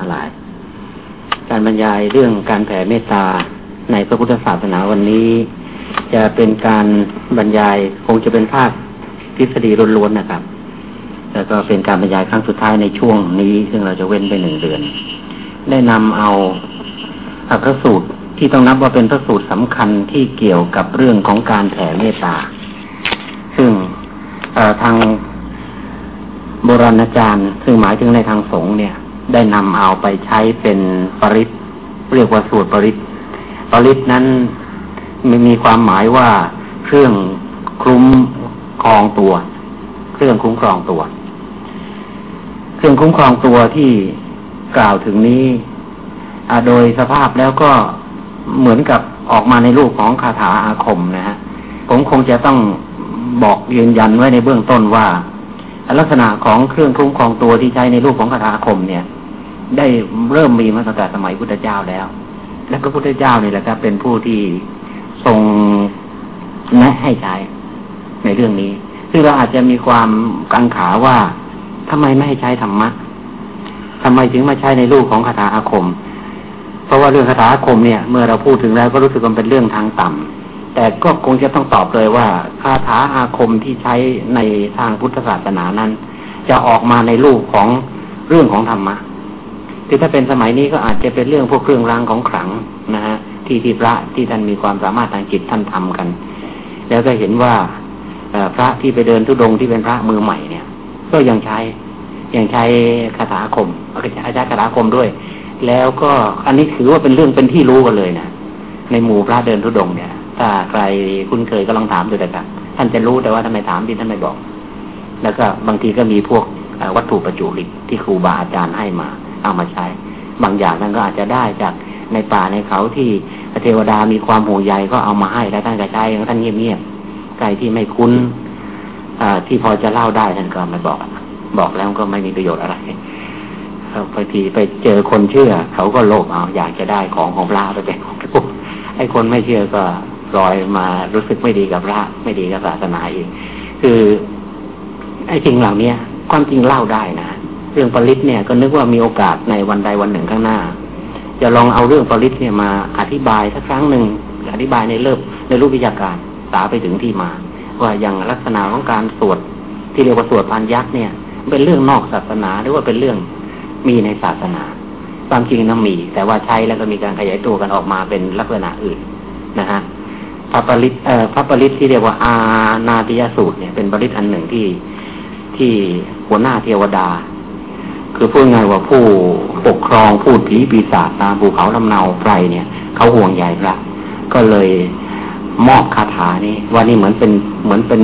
อะไรการบรรยายเรื่องการแผ่เมตตาในพระพุทธศาสนาวันนี้ จะเป็นการบรรยายคงจะเป็นภาคทฤษฎีล้วนๆนะครับ แล้วก็เป็นการบรรยายครั้งสุดท้ายในช่วงนี้ ซึ่งเราจะเว้นไปหนึ่งเดือน ได้นำเอาพระสูตรที่ต้องนับว่าเป็นพระสูตรสำคัญที่เกี่ยวกับเรื่องของการแผ่เมตตา ซึ่งทางโบราณอาจารย์ ซึ่งหมายถึงในทางสงฆ์เนี่ย ได้นำเอาไปใช้เป็นปริศเรียกว่าสูตรปริศปริศนั้นมีมีความหมายว่าเครื่องคลุ้มครองตัว เครื่องคุ้มครองตัว เครื่องคุ้มครองตัวที่กล่าวถึงนี้โดยสภาพแล้วก็เหมือนกับออกมาในรูปของคาถาอาคมนะฮะผมคงจะต้องบอกยืนยันไว้ในเบื้องต้นว่า ลักษณะของเครื่องคุ้มครองตัวที่ใช้ในรูปของคาถาคมเนี่ย ได้เริ่มมีมาตั้งแต่สมัยพุทธเจ้าแล้ว และพระพุทธเจ้านี่แหละครับเป็นผู้ที่ทรงแนะให้ใช้ในเรื่องนี้ ซึ่งเราอาจจะมีความกังขาว่าทำไมไม่ให้ใช้ธรรมะทำไมถึงมาใช้ในรูปของคาถาอาคม เพราะว่าเรื่องคาถาอาคมเนี่ย เมื่อเราพูดถึงแล้วก็รู้สึกว่าเป็นเรื่องทางต่ำ แต่ก็คงจะต้องตอบเลยว่าคาถาอาคมที่ใช้ในทางพุทธศาสนานั้น จะออกมาในรูปของเรื่องของธรรมะคือถ้าเป็นสมัยนี้ก็อาจจะเป็นเรื่องพวกเครื่องรางของขลังนะฮะที่ที่พระที่ท่านมีความสามารถทางจิตท่านทำกัน แล้วก็เห็นว่าพระที่ไปเดินทุดงที่เป็นพระมือใหม่เนี่ย ก็ยังใช้ยังใช้คาถาคมอาจารย์คาถาคมด้วย แล้วก็อันนี้ถือว่าเป็นเรื่องเป็นที่รู้กันเลยนะในหมู่พระเดินทุดงเนี่ย ถ้าใครคุ้นเคยก็ลองถามดูแต่กันท่านจะรู้แต่ว่าทำไมถามที่ท่านไม่บอก แล้วก็บางทีก็มีพวกวัตถุประจุลิที่ครูบาอาจารย์ให้มาเอามาใช้ บางอย่างนั้นก็อาจจะได้จากในป่าในเขาที่เทวดามีความห่วงใยก็เอามาให้แล้วท่านก็ใช้ท่านเงียบๆใครที่ไม่คุ้นอที่พอจะเล่าได้ท่านก็ไม่บอก บอกแล้วก็ไม่มีประโยชน์อะไรบางทีไปเจอคนเชื่อ เขาก็โลภเอาอยากจะได้ของของพระไปเป็นของพวกไอ้คนไม่เชื่อก็ ลอยมารู้สึกไม่ดีกับพระไม่ดีกับศาสนาเองคือไอ้สิ่งเหล่านี้ความจริงเล่าได้นะเรื่องปริศเนี่ยก็นึกว่ามีโอกาสในวันใดวันหนึ่งข้างหน้า จะลองเอาเรื่องปริศเนี่ยมาอธิบายสักครั้งหนึ่งอธิบายในเลิบในรูปวิชาการสาไปถึงที่มา ว่าอย่างลักษณะของการสวดที่เรียกว่าสวดพันยักษ์เนี่ย เป็นเรื่องนอกศาสนาหรือว่าเป็นเรื่องมีในศาสนาความจริงนั้นมี แต่ว่าใช้แล้วก็มีการขยายตัวกันออกมาเป็นลักษณะอื่นนะฮะ พระปริศพระปริศที่เรียกว่าอาณาติยสูตรเนี่ยเป็นปริศอันหนึ่งที่ที่หัวหน้าเทวดา คือพูดง่ายว่าผู้ปกครองพูดผีปีศาจตามภูเขาลำเนาไพรเนี่ยเขาห่วงใหญ่พระก็เลยมอบคาถานี้ว่านี่เหมือนเป็นเหมือนเป็น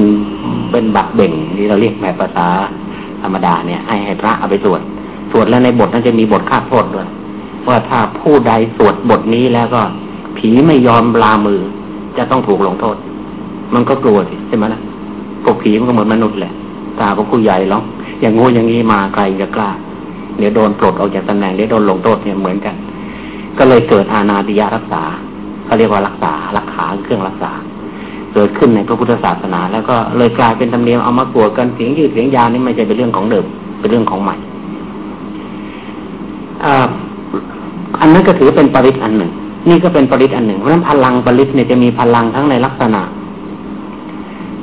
เป็นบักเบ่งที่เราเรียกแบบภาษาธรรมดาเนี่ยให้ให้พระเอาไปสวดสวดแล้วในบทนั้นจะมีบทคาดโทษด้วยว่าถ้าผู้ใดสวดบทนี้แล้วก็ผีไม่ยอมลามือ จะต้องถูกลงโทษ มันก็กลัวสิใช่ไหมล่ะพวกผีมันก็เหมือนมนุษย์แหละตาพวกผู้ใหญ่หรอกอย่างงูอย่างนี้มาใครจะกล้าเดี๋ยวโดนปลดออกจากตำแหน่งเดี๋ยวโดนลงโทษเนี่ยเหมือนกัน ก็เลยเกิดอาณาติยารักษาเขาเรียกว่ารักษารักษาเครื่องรักษา เกิดขึ้นในพระพุทธศาสนา แล้วก็เลยกลายเป็นธรรมเนียมเอามากลัวกันเสียงยืดเสียงยาวนี่ไม่ใช่เป็นเรื่องของเดิมเป็นเรื่องของใหม่อันนั้นก็ถือเป็นปริศอันหนึ่ง นี่ก็เป็นปริศอันหนึ่ง เพราะฉะนั้นพลังปริศเนี่ยจะมีพลังทั้งในลักษณะ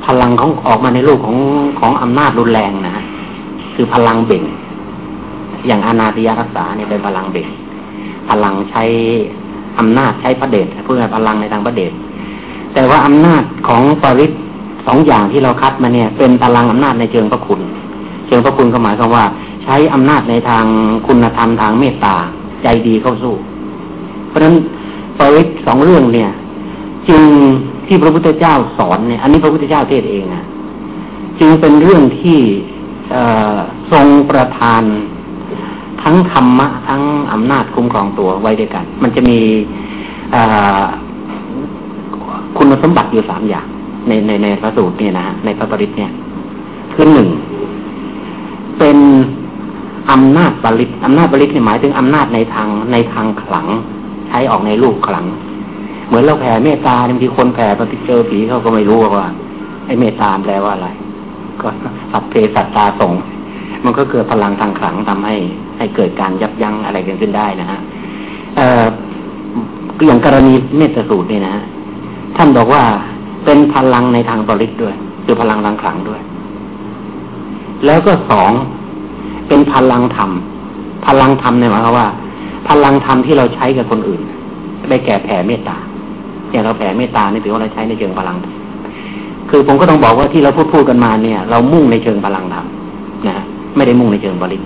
พลังของออกมาในรูปของของอำนาจรุนแรงนะ คือพลังเบ่ง อย่างอนาติยรักษาเนี่ยเป็นพลังเบกพลังใช้อำนาจใช้พระเดชเพื่อพลังในทางพระเดชแต่ว่าอำนาจของปริศสองอย่างที่เราคัดมาเนี่ย เป็นพลังอำนาจในเชิงพระคุณ เชิงพระคุณก็หมายความว่า ใช้อำนาจในทางคุณธรรมทางเมตตาใจดีเข้าสู้ เพราะฉะนั้น ปริศสองเรื่องเนี่ย จึงที่พระพุทธเจ้าสอนเนี่ย อันนี้พระพุทธเจ้าเทศเองนะจึงเป็นเรื่องที่ทรงประทานทั้งธรรมะ ทั้งอำนาจคุ้มครองตัวไว้ด้วยกัน มันจะมีคุณสมบัติอยู่สามอย่าง ในในในพระสูตรเนี่ยนะในพระปริตเนี่ย คือหนึ่งเป็นอำนาจปริตอำนาจปริตหมายถึงอำนาจในทางในทางขลัง ใช้ออกในรูปขลัง เหมือนเราแผ่เมตตาบางทีคนแผ่พอเจอผีเขาก็ไม่รู้ว่าไอ้เมตตาแปลว่าอะไร ก็สัพเพสัตตาสงมันก็เกิดพลังทางขลังทำให้ ให้เกิดการยับยั้งอะไรกันขึ้นได้นะฮะเอ่ออย่างกรณีเมตสูตรนี่นะท่านบอกว่าเป็นพลังในทางบริษด้วย คือพลังทางขลังด้วย แล้วก็สองเป็นพลังธรรม พลังธรรมเนี่ยหมายความว่า พลังธรรมที่เราใช้กับคนอื่น ได้แก่แผ่เมตตาอย่างเราแผ่เมตตานี่ถือว่าเราใช้ในเชิงพลัง คือผมก็ต้องบอกว่าที่เราพูดพูดกันมาเนี่ย เรามุ่งในเชิงพลังธรรมนะไม่ได้มุ่งในเชิงบริษ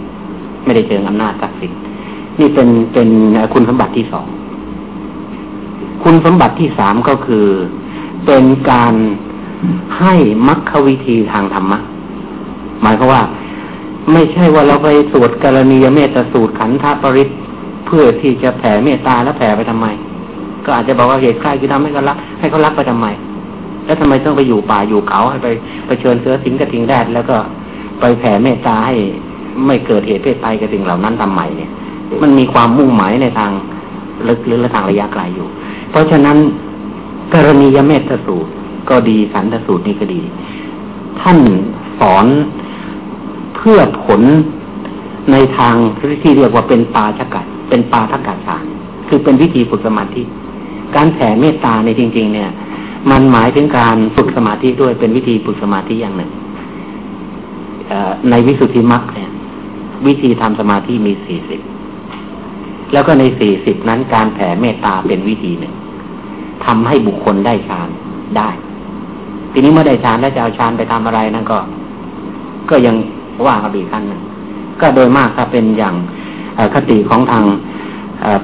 ไม่ได้เชิงอำนาจศักดิ์สิทธิ์นี่เป็นเป็นคุณสมบัติที่สองคุณสมบัติที่สามก็คือ เป็นการให้มรรควิธีทางธรรมะ หมายความว่า ไม่ใช่ว่าเราไปสวดกรณียเมตสูตรขันธปริศ เพื่อที่จะแผ่เมตตาแล้วแผ่ไปทำไม ก็อาจจะบอกว่าเหตุใครคือทำให้เขารัก ให้เขารักไปทำไม แล้วทำไมต้องไปอยู่ป่าอยู่เขาให้ไปไปเชิญเสือสิงกระทิงแดดแล้วก็ไปแผ่เมตตาให้ไม่เกิดเหตุเพศภัยกระทิงเหล่านั้นทำไมเนี่ย มันมีความมุ่งหมายในทางลึกหรือทางระยะไกลอยู่ เพราะฉะนั้นกรณียเมตสูตรก็ดีสันตสูตรนี่ก็ดี ท่านสอนเพื่อผลในทางที่เรียกว่าเป็นปาชกัด เป็นปาทกัดสาคือเป็นวิธีฝึกสมาธิ การแผ่เมตตาในจริง ๆ เนี่ย มันหมายถึงการฝึกสมาธิด้วยเป็นวิธีฝึกสมาธิอย่างหนึ่งในวิสุทธิมรรคเนี่ย วิธีทำสมาธิมีสี่สิบแล้วก็ในสี่สิบนั้นการแผ่เมตตาเป็นวิธีหนึ่งทำให้บุคคลได้ฌานได้ ทีนี้เมื่อได้ฌานแล้วจะเอาฌานไปทำอะไรนั่นก็ ก็ยังว่ากันอีกขั้นหนึ่งก็โดยมากถ้าเป็นอย่าง คติของทาง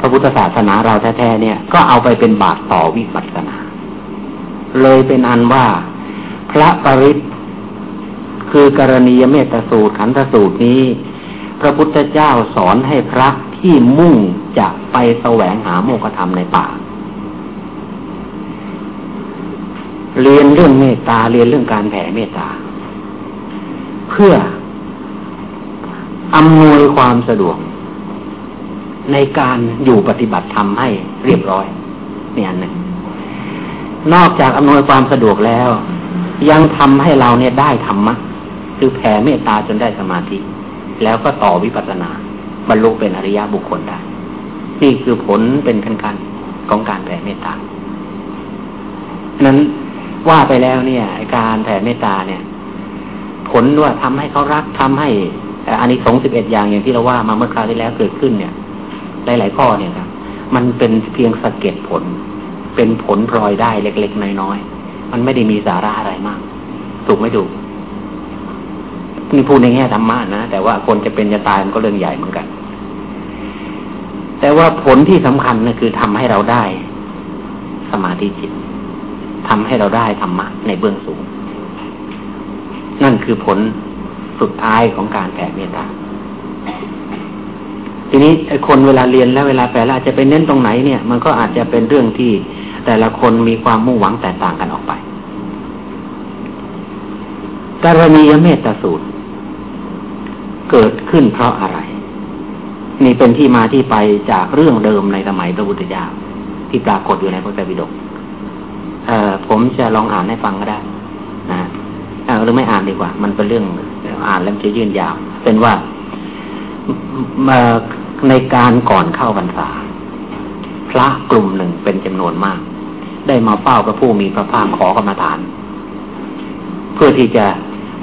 พระพุทธศาสนาเราแท้ๆเนี่ย ก็เอาไปเป็นบาตรต่อวิปัสสนา เลยเป็นอันว่าพระปริศคือกรณียเมตสูตรขันธสูตรนี้ พระพุทธเจ้าสอนให้พระที่มุ่งจะไปแสวงหาโมกขธรรมในป่า เรียนเรื่องเมตตาเรียนเรื่องการแผ่เมตตา เพื่ออำนวยความสะดวก ในการอยู่ปฏิบัติธรรมให้เรียบร้อยนี่อันหนึ่งนอกจากอำนวยความสะดวกแล้ว ยังทำให้เราเนี่ยได้ธรรมะคือแผ่เมตตาจนได้สมาธิ แล้วก็ต่อวิปัสสนา บรรลุเป็นอริยบุคคลได้นี่คือผลเป็นขั้นๆของการแผ่เมตตานั้นว่าไปแล้วเนี่ย การแผ่เมตตาเนี่ย ผลว่าทำให้เขารักทำให้อันนี้สองสิบเอ็ดอย่างอย่างที่เราว่ามาเมื่อคราวที่แล้วเกิดขึ้นเนี่ย หลาย ๆ ข้อเนี่ยครับ มันเป็นเพียงสะเก็ดผล เป็นผลพลอยได้เล็ก ๆ น้อย ๆ มันไม่ได้มีสาระอะไรมาก ถูกไม่ถูกนี่พูดในแง่ธรรมะนะ แต่ว่าคนจะเป็นจะตายมันก็เรื่องใหญ่เหมือนกัน แต่ว่าผลที่สำคัญนะคือทำให้เราได้ สมาธิจิตทำให้เราได้ธรรมะในเบื้องสูง นั่นคือผลสุดท้ายของการแผ่เมตตา ทีนี้คนเวลาเรียนแล้วเวลาแปลอาจจะไปเน้นตรงไหนเนี่ย มันก็อาจจะเป็นเรื่องที่แต่ละคนมีความมุ่งหวังแตกต่างกันออกไปกรณียเมตตาสูตร เกิดขึ้นเพราะอะไร นี่เป็นที่มาที่ไปจากเรื่องเดิมในสมัยพระพุทธเจ้าที่ปรากฏอยู่ในพระไตรปิฎกเอ่อผมจะลองอ่านให้ฟังก็ได้นะเออหรือไม่อ่านดีกว่า มันเป็นเรื่องอ่านแล้วจะยืนยาว เป็นว่า ในการก่อนเข้าพรรษา พระกลุ่มหนึ่งเป็นจำนวนมาก ได้มาเฝ้าพระผู้มีพระภาคขอกรรมฐาน เพื่อที่จะ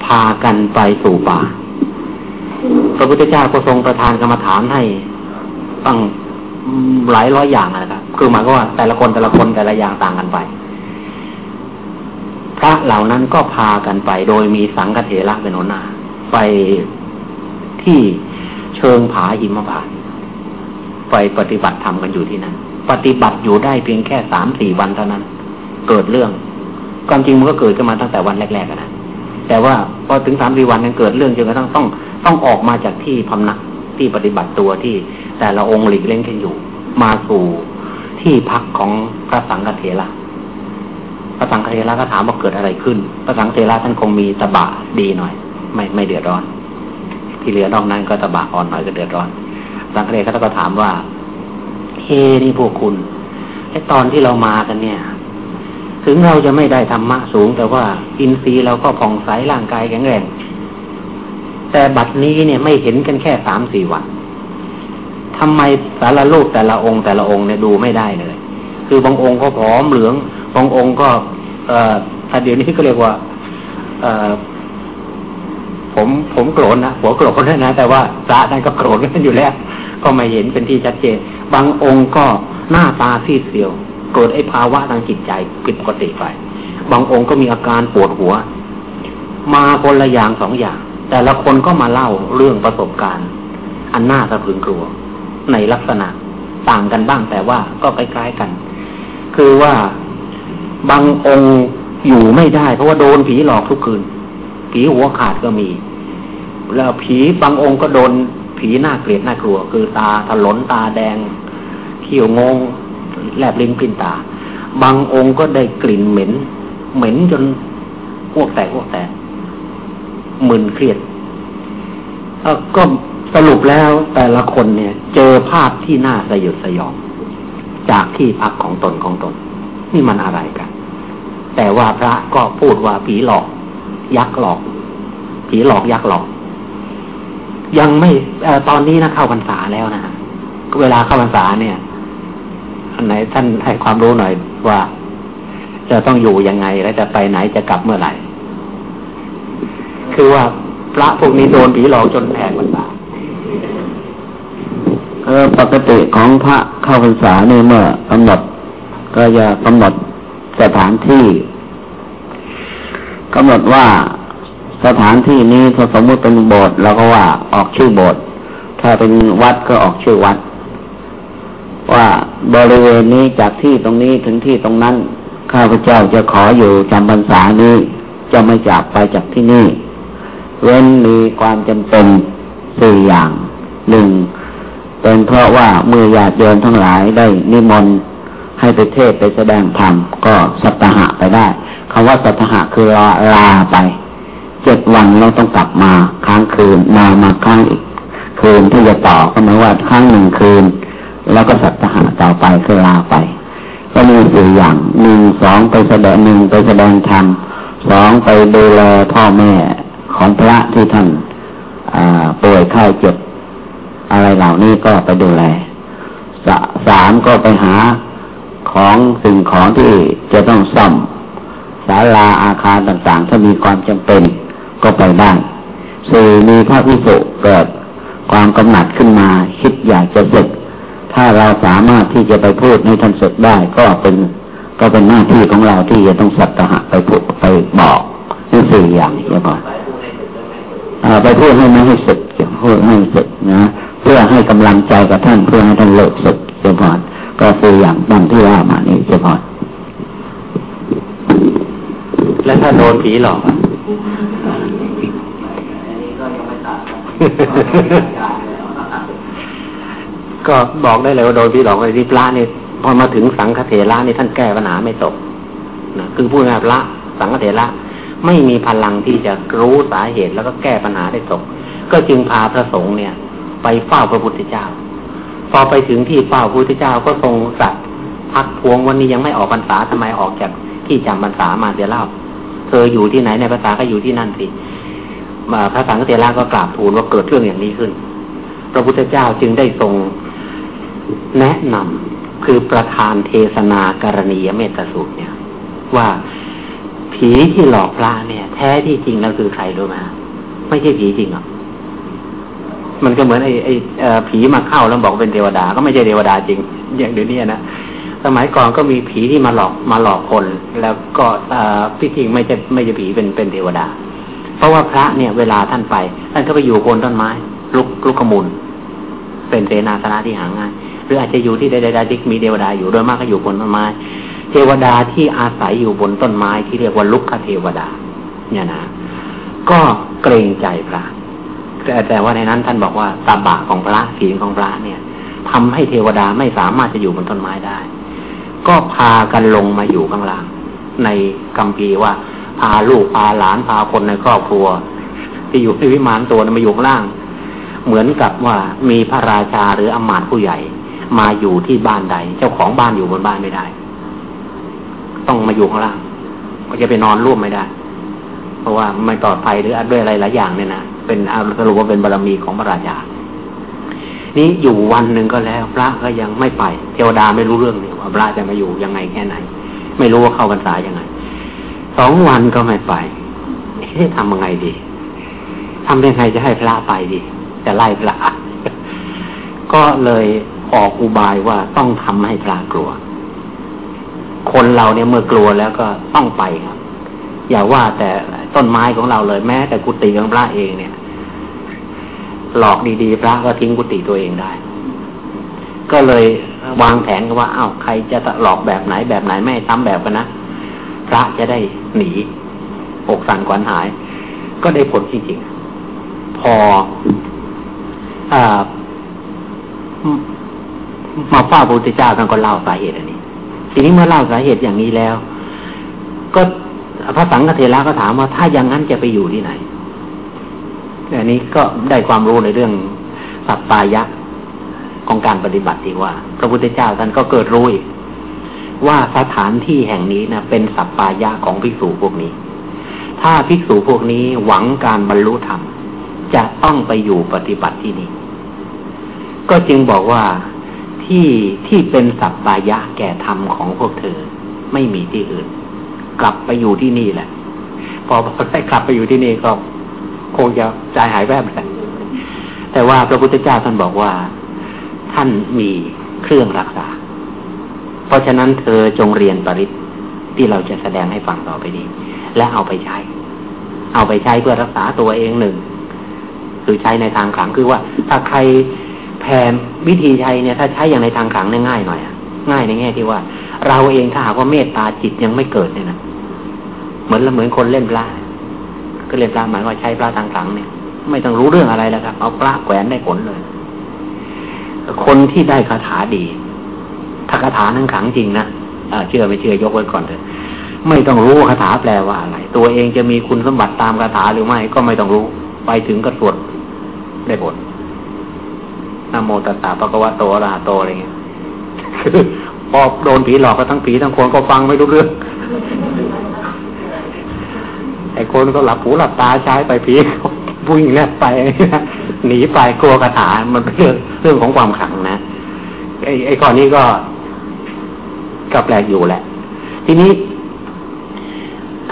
พากันไปสู่ป่า พระพุทธเจ้าก็ทรงประทานกรรมฐานให้ตั้งหลายร้อยอย่างนะครับ คือหมายก็ว่าแต่ละคนแต่ละคนแต่ละอย่างต่างกันไป พระเหล่านั้นก็พากันไป โดยมีสังฆเถระเป็นหัวหน้า ไปที่เชิงผาหิมพาน ไปปฏิบัติธรรมกันอยู่ที่นั่นปฏิบัติอยู่ได้เพียงแค่สามสี่วันเท่านั้น เกิดเรื่อง ความจริงมันก็เกิดขึ้นมาตั้งแต่วันแรกๆนะแต่ว่าพอถึงสามสี่วันนั้นเกิดเรื่องจนกระทั่งต้องต้องออกมาจากที่พำนักที่ปฏิบัติตัวที่แต่ละองค์หลีกเล่นกันอยู่ มาสู่ที่พักของพระสังฆเถระพระสังฆเทระก็ถามว่าเกิดอะไรขึ้น พระสังฆเทระท่านคงมีตบะดีหน่อย ไม่ไม่เดือดร้อน ที่เหลือนอกนั้นก็ตบะอ่อนหน่อยก็เดือดร้อน สังฆเทระก็ถามว่าเฮ้นี่พวกคุณไอตอนที่เรามากันเนี่ย ถึงเราจะไม่ได้ธรรมะสูง แต่ว่าอินทรีย์เราก็ผ่องใสร่างกายแข็งแรง แต่บัดนี้เนี่ยไม่เห็นกันแค่สามสี่วันทำไมสารรูปแต่ละองค์แต่ละองค์เนี่ยดูไม่ได้เลย คือบางองค์ก็ผอมเหลือง บางองค์ก็ เอ่อถ้าเดี๋ยวนี้ก็เรียกว่า เอ่อผมผมโกรธนะหัวโกรธนะแต่ว่าพระท่นก็โกรธกันอยู่แล้ว ก็ไม่เห็นเป็นที่ชัดเจน บางองค์ก็หน้าตาซีดเซียวโกรธไอ้ภาวะทางจิตใจผิดปกติไป บางองค์ก็มีอาการปวดหัว มาคนละอย่างสองอย่าง แต่ละคนก็มาเล่าเรื่องประสบการณ์ อันน่าสะพรึงกลัว ในลักษณะต่างกันบ้างแต่ว่าก็คล้ายๆกัน คือว่าบางองค์อยู่ไม่ได้ เพราะว่าโดนผีหลอกทุกคืน ผีหัวขาดก็มี แล้วผีบางองค์ก็โดน ผีน้าเกลียดน้ากลัว คือตาถลนตาแดงเขียวงงแลบลิ้นปินตา บางองค์ก็ได้กลิ่นเหม็น เหม็นจนพวกแตกพวกแตกมึนเครียดก็สรุปแล้วแต่ละคนเนี่ย เจอภาพที่น่าสยดสยอง จากที่พักของตนของตน นี่มันอะไรกัน แต่ว่าพระก็พูดว่าผีหลอก ยักษ์หลอก ผีหลอกยักษ์หลอก ยังไม่อตอนนี้นะเข้าพรรษาแล้วนะเวลาเข้าพรรษาเนี่ยอันไหนท่านให้ความรู้หน่อยว่า จะต้องอยู่ยังไงและจะไปไหนจะกลับเมื่อไหร่ คือว่าพระพวกนี้โดนผีหลอกจนแผงพรรษาเออปกติของพระเข้าพรรษาเนี่ยเมื่อกำหนด ก็จะกำหนดสถานที่กำหนดว่า สถานที่นี้ถ้าสมมติเป็นโบสถ์เราก็ว่าออกชื่อโบสถ์ถ้าเป็นวัดก็ออกชื่อวัด ว่าบริเวณนี้จากที่ตรงนี้ถึงที่ตรงนั้น ข้าพเจ้าจะขออยู่จำพรรษานี้จะไม่จากไปจากที่นี่ เว้นมีความจำเป็นสี่อย่างหนึ่งเป็นเพราะว่าเมื่อญาติโยมทั้งหลายได้นิมนต์ให้ไปเทศไปแสดงธรรมก็สัตหะไปได้คำว่าสัตหะคือลาลาไป เจ็ดวันเราต้องกลับมาค้างคืนมามาค้างอีก คืนที่จะต่อก็หมายว่าค้างหนึ่งคืน แล้วก็สัตหะต่อไปคือลาไป ก็มีสี่อย่างหนึ่งสองไปแสดงหนึ่งไปแสดงธรรมสองไปดูแลพ่อแม่ของพระที่ท่านป่วยไข้เจ็บอะไรเหล่านี้ก็ไปดูแลสามก็ไปหาของสิ่งของที่จะต้องซ่อมศาลาอาคารต่างๆ ถ้ามีความจำเป็น ก็ไปได้สี่มีพระวิสุเกิดความกำหนัดขึ้นมา คิดอยากจะศึก ถ้าเราสามารถที่จะไปพูดให้ท่านศึกได้ก็เป็นก็เป็นหน้าที่ของเราที่จะต้องสัตหะไปพูดไปบอกนี่สี่อย่างใช่ไหมไปพูดให้ไม่ให้ศึกพูดให้ศึกนะเพื่อให้กำลังใจกับท่านเพื่อให้ท่านเลิกศึกเฉพาะก็คืออย่างดังที่ว่ามานี่เฉพาะแล้วถ้าโดนผีหลอก ก็บอกได้เลยว่าโดนผีหลอกไอ้ที่พระนี่พอมาถึงสังฆเถระนี่ท่านแก้ปัญหาไม่ตกนะคือพูดง่ายพระสังฆเถระไม่มีพลังที่จะรู้สาเหตุแล้วก็แก้ปัญหาได้ตก ก็จึงพาพระสงฆ์เนี่ย ไปเฝ้าพระพุทธเจ้า พอไปถึงที่เฝ้าพระพุทธเจ้าก็ทรงสัตว์พักพวงวันนี้ยังไม่ออกพรรษาทำไมออกจากที่จำพรรษามาเดี๋ยวเล่า เธออยู่ที่ไหนในภาษาก็อยู่ที่นั่นสิ พระสังฆเถระก็กราบทูลว่าเกิดเรื่องอย่างนี้ขึ้น พระพุทธเจ้าจึงได้ทรงแนะนำคือประธานเทศนาการณียเมตสูตรเนี่ย ว่าผีที่หลอกพระเนี่ย แท้ที่จริงแล้วคือใครรู้ไหมไม่ใช่ผีจริงหรอกมันก็เหมือนไอ้ไอ้ผีมาเข้าแล้วบอกเป็นเทวดา ก็ไม่ใช่เทวดาจริง อย่างเดี๋ยวนี้นะสมัยก่อนก็มีผีที่มาหลอกมาหลอกคน แล้วก็พี่จริงไม่ใช่ไม่ใช่ผีเป็นเป็นเทวดา เพราะว่าพระเนี่ย เวลาท่านไป ท่านก็ไปอยู่โคนต้นไม้ ลุกลุกขมุลเป็นเสนาสนะที่หาง่ายหรืออาจจะอยู่ที่ใดๆที่มีเทวดาอยู่โดยมากก็อยู่บนต้นไม้ เทวดาที่อาศัยอยู่บนต้นไม้ที่เรียกว่าลุกขเทวดา เนี่ยนะก็เกรงใจพระแต่แต่ว่าในนั้นท่านบอกว่าตาบะของพระศีลของพระเนี่ยทำให้เทวดาไม่สามารถจะอยู่บนต้นไม้ได้ ก็พากันลงมาอยู่ข้างล่าง ในกัมพีว่า พาลูกพาหลานพาคนในครอบครัว ที่อยู่ในวิมานตัวมาอยู่ข้างล่าง เหมือนกับว่ามีพระราชาหรืออมาตย์ผู้ใหญ่ มาอยู่ที่บ้านใด เจ้าของบ้านอยู่บนบ้านไม่ได้ ต้องมาอยู่ข้างล่าง ก็จะไปนอนร่วมไม่ได้ เพราะว่าไม่ปลอดภัยหรือด้วยอะไรหลายอย่างเนี่ยนะเป็นสรุปว่าเป็นบารรมีของพระราชานี้อยู่วันหนึ่งก็แล้ว พระก็ยังไม่ไป เทวดาไม่รู้เรื่องเนี่ยว่าพระจะมาอยู่ยังไงแค่ไหน ไม่รู้ว่าเข้าพรรษายังไง สองวันก็ไม่ไปเอ๊ะทำยังไงดีทำยังไงจะให้พระไปดี จะไล่พระก็เลยออกอุบายว่าต้องทำให้พระกลัว คนเราเนี่ยเมื่อกลัวแล้วก็ต้องไปครับ อย่าว่าแต่ต้นไม้ของเราเลยแม้แต่กุฏิของพระเองเนี่ย หลอกดีๆพระก็ทิ้งกุฏิตัวเองได้ ก็เลยวางแผนกันว่าอ้าวใครจะหลอกแบบไหนแบบไหนไม่ทำแบบกันนะพระจะได้ หนีอกสั่นขวัญหาย ก็ได้ผลจริงๆ พออมาเฝ้าพระพุทธเจ้าท่านก็เล่าสาเหตุอันนี้ ทีนี้เมื่อเล่าสาเหตุอย่างนี้แล้ว ก็พระสังฆเทระก็ถามว่าถ้าอย่างนั้นจะไปอยู่ที่ไหนอันนี้ก็ได้ความรู้ในเรื่องสัปปายะของการปฏิบัติที่ว่า พระพุทธเจ้าท่านก็เกิดรู้อีก ว่าสถานที่แห่งนี้นะเป็นสัปปายะของภิกษุพวกนี้ ถ้าภิกษุพวกนี้หวังการบรรลุธรรม จะต้องไปอยู่ปฏิบัติที่นี่ ก็จึงบอกว่าที่ที่เป็นสัปปายะแก่ธรรมของพวกเธอ ไม่มีที่อื่น กลับไปอยู่ที่นี่แหละ พอได้กลับไปอยู่ที่นี่ก็คงจะใจหายแวบเลยแต่ว่าพระพุทธเจ้าท่านบอกว่า ท่านมีเครื่องรักษา เพราะฉะนั้นเธอจงเรียนปริศที่เราจะแสดงให้ฟังต่อไปนี้และเอาไปใช้ เอาไปใช้เพื่อรักษาตัวเองหนึ่งคือใช้ในทางขังคือว่า ถ้าใครแผนวิธีใช้เนี่ย ถ้าใช้อย่างในทางขังเนี่ยง่ายหน่อยง่ายในแง่ที่ว่า เราเองถ้าหากว่าเมตตาจิตยังไม่เกิดเนี่ยนะเหมือนเหมือนคนเล่นปลาก็เล่นปลาหมายว่าใช้ปลาทางขังเนี่ย ไม่ต้องรู้เรื่องอะไรแล้วครับเอาปลาแขวนได้ผลเลย คนที่ได้คาถาดี ถ้าคาถานั้นขังจริงนะเชื่อไม่เชื่อยกไว้ก่อนเถอะไม่ต้องรู้คาถาแปลว่าอะไร ตัวเองจะมีคุณสมบัติตามคาถาหรือไม่ก็ไม่ต้องรู้ ไปถึงก็สวดได้ผลนโมตัสสะปะกวะโตอระหะโตอะไรเงี้ยคือพอโดนผีหลอกก็ทั้งผีทั้งคนก็ฟังไม่รู้เรื่องไอ้คนก็หลับหูหลับตาใช้ไปผีวิ่งแลบไปหนีไปกลัวคาถามันเป็นเรื่องเรื่องของความขังนะไอ้ไอ้ข้อนี้ก็ ก็แปลกอยู่แหละ ทีนี้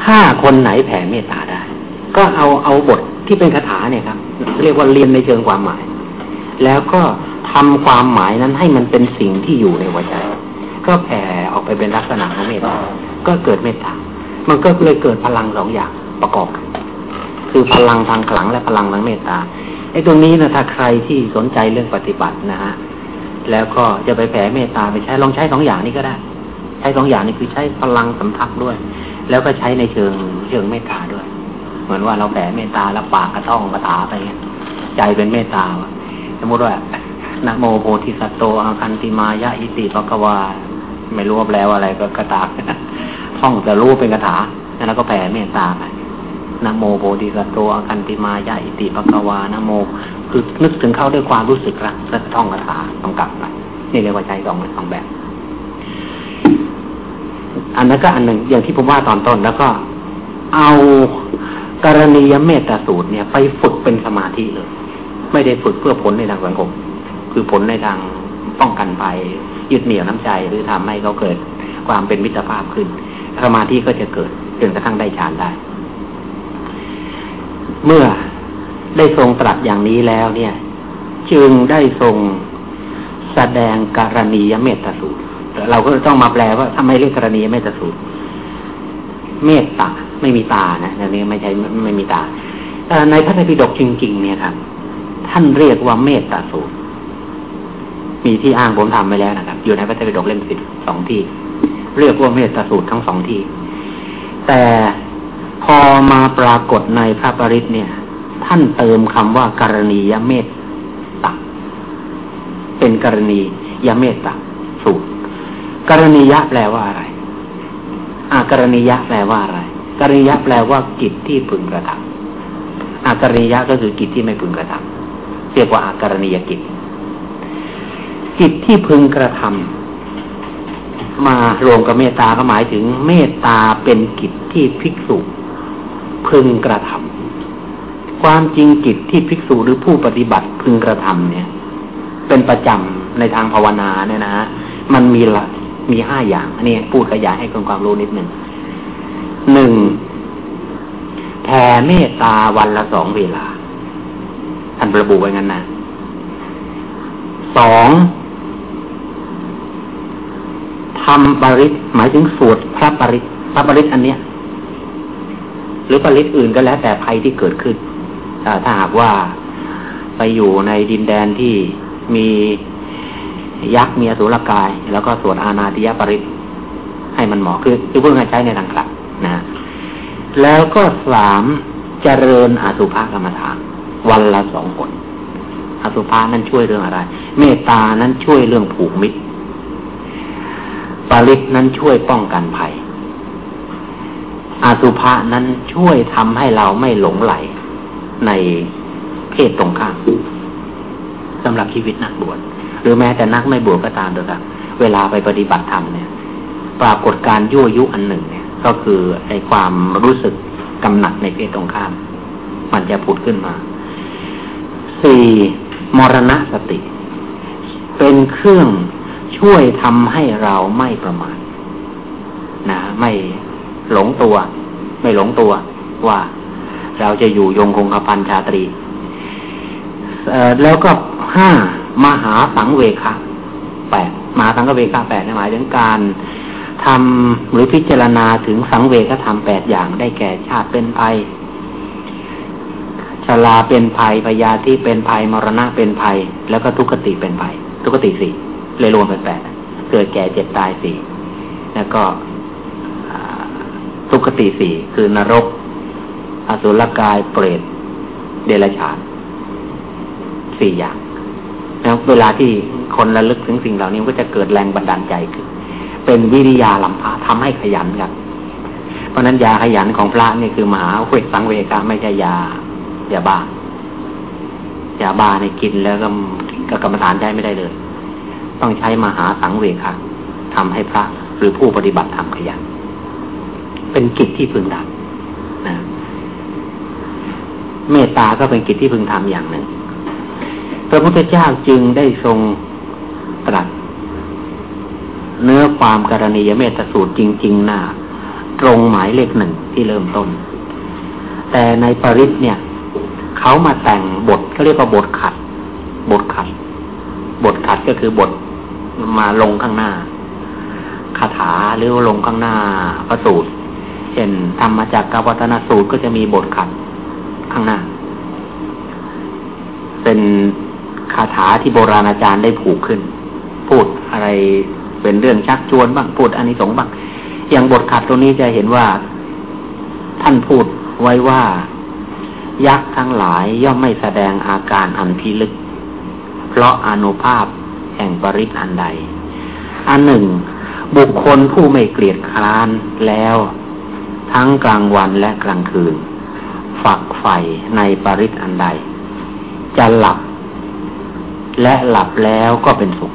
ถ้าคนไหนแผ่เมตตาได้ ก็เอาเอาบทที่เป็นคาถาเนี่ยครับ เรียกว่าเรียนในเชิงความหมาย แล้วก็ทำความหมายนั้นให้มันเป็นสิ่งที่อยู่ในหัวใจ ก็แผ่ออกไปเป็นลักษณะของเมตตา ก็เกิดเมตตา มันก็เลยเกิดพลังสองอย่างประกอบกันคือพลังทางขลังและพลังทางเมตตาไอ้ตรงนี้นะถ้าใครที่สนใจเรื่องปฏิบัตินะฮะแล้วก็จะไปแผ่เมตตาไปใช้ลองใช้สองอย่างนี้ก็ได้ ช้สองอย่างนี้คือใช้พลังสัมผัสด้วย แล้วก็ใช้ในเชิงเชิงเมตตาด้วย เหมือนว่าเราแผ่เมตตาแล้วปากกระท่องกระถาไปใจเป็นเมตตาสมมติว่านะโมโพธิสัตโตอาคันติมายะอิติปะกวาไม่รู้ว่าแปลว่าอะไรก็กระตากท่องจะรู้เป็นคาถาแล้วก็แผ่เมตตาไปนะโมโพธิสัตโตอาคันติมายะอิติปะกวานะโม คือนึกถึงเขาด้วยความรู้สึกรักแล้วท่องคาถาต้องกลับไปนี่เรียกว่าใจสองสองแบบ อันนั้นก็อันหนึ่งอย่างที่ผมว่าตอนต้นแล้วก็เอากรณียเมตตาสูตรเนี่ย ไปฝึกเป็นสมาธิเลย ไม่ได้ฝึกเพื่อผลในทางสังคม คือผลในทางป้องกันภัยยึดเหนี่ยวน้ำใจหรือทำให้เขาเกิดความเป็นมิตรภาพขึ้น สมาธิก็จะเกิดจนกระทั่งได้ฌานได้ เมื่อได้ทรงตรัสอย่างนี้แล้วเนี่ย จึงได้ทรงแสดงกรณียเมตตาสูตร เราก็ต้องมาแปลว่าทำไมเรียกกรณียเมตตสูตรเมตตาไม่มีตานะอันนี้ไม่ใช่ไม่มีตาในพระไตรปิฎกจริง ๆ เนี่ยครับท่านเรียกว่าเมตตาสูตร มีที่อ้างผมทำไปแล้วนะครับ อยู่ในพระไตรปิฎกเล่มสิบสองที่ เรียกว่าเมตตาสูตรทั้งสองที่ แต่พอมาปรากฏในพระปริตเนี่ย ท่านเติมคำว่ากรณียเมตตาเป็นกรณียเมตตาสูตร กรณียะแปลว่าอะไรอากรณียะแปลว่าอะไรกรณียะแปลว่ากิจที่พึงกระทำอากรณียะก็คือกิจที่ไม่พึงกระทำเรียกว่าอากรณียกิจ กิจที่พึงกระทำมารวมกับเมตตาก็หมายถึง เมตตาเป็นกิจที่ภิกษุพึงกระทำความจริงกิจที่ภิกษุหรือผู้ปฏิบัติพึงกระทำเนี่ย เป็นประจำในทางภาวนาเนี่ยนะฮะมันมีละ มีห้าอย่าง อันนี้พูดขยายให้คนความรู้นิดหนึ่ง หนึ่งแผ่เมตตาวันละสองเวลา ท่านระบุไว้งั้นนะสองทำปริศหมายถึงสวดพระปริศพระปริศอันเนี้ย หรือปริศอื่นก็แล้วแต่ภัยที่เกิดขึ้นถ้าหากว่าไปอยู่ในดินแดนที่มี ยักษ์มีอสุรกาย แล้วก็สวดอาณาติยปริศให้มันเหมาะคือคือเพื่อใช้ในทางกลับนะแล้วก็สามเจริญอสุภกรรมฐาน วันละสองคนอสุภานั้นช่วยเรื่องอะไร เมตตานั้นช่วยเรื่องผูกมิตร ปริศนั้นช่วยป้องกันภัยอาสุภะนั้นช่วยทำให้เราไม่หลงไหลในเพศตรงข้ามสำหรับชีวิตนักบวช หรือแม้แต่นักไม่บวชก็ตามเถอะครับ เวลาไปปฏิบัติธรรมเนี่ย ปรากฏการยั่วยุอันหนึ่งเนี่ย ก็คือไอ้ความรู้สึกกำหนัดในเพศตรงข้าม มันจะผุดขึ้นมาสี่มรณะสติ เป็นเครื่องช่วยทำให้เราไม่ประมาทนะไม่หลงตัว ไม่หลงตัวว่าเราจะอยู่ยงคงกระพันชาตรีแล้วก็ห้า มหาสังเวคะแปดมหาสังเวคะแปดหมายถึงการทำหรือพิจารณาถึงสังเวคธรรมแปดอย่างได้แก่ชาติเป็นภัยชลาเป็นภัยพยาธิเป็นภัยมรณะเป็นภัย แล้วก็ทุกขติเป็นภัย ทุกขติสี่เลยรวมเป็นแปดเกิดแก่เจ็บตายสี่แล้วก็ทุกขติสี่คือนรก อสุรกายเปรต เดรัจฉานสี่อย่าง แล้วเวลาที่คนระลึกถึงสิ่งเหล่านี้ก็จะเกิดแรงบันดาลใจขึ้นเป็นวิริยาลำพาทำให้ขยันกันเพราะนั้นยาขยันของพระนี่คือมหาเวทสังเวกาไม่ใช่ยายาบ้ายาบ้าในกินแล้วก็ก็กรรมฐานได้ไม่ได้เลย ต้องใช้มหาสังเวคะทำให้พระหรือผู้ปฏิบัติทำขยัน เป็นกิจที่พึงทำนะ เมตตาก็เป็นกิจที่พึงทำอย่างหนึ่ง ระพุทธเจ้าจึงได้ทรงตรัส เนื้อความกรณียเมตสูตรจริง ๆ หน้า ตรงหมายเลขหนึ่งที่เริ่มต้น แต่ในปริศเนี่ย เขามาแต่งบทเขาเรียกว่าบทขัด บทขัด บทขัดก็คือบทมาลงข้างหน้าคาถาหรือลงข้างหน้าพระสูตร เช่นทำมาจากกวัฒนสูตรก็จะมีบทขัดข้างหน้า เป็น คาถาที่โบราณอาจารย์ได้ผูกขึ้น พูดอะไรเป็นเรื่องชักชวนบ้างพูดอันนี้สงบ้างอย่างบทขัดตรงนี้จะเห็นว่า ท่านพูดไว้ว่า ยักษ์ทั้งหลายย่อมไม่แสดงอาการอันพิลึก เพราะอนุภาพแห่งปริศอันใด อันหนึ่ง บุคคลผู้ไม่เกลียดคร้านแล้ว ทั้งกลางวันและกลางคืน ฝักใฝ่ในปริศอันใด จะหลับ และหลับแล้วก็เป็นสุข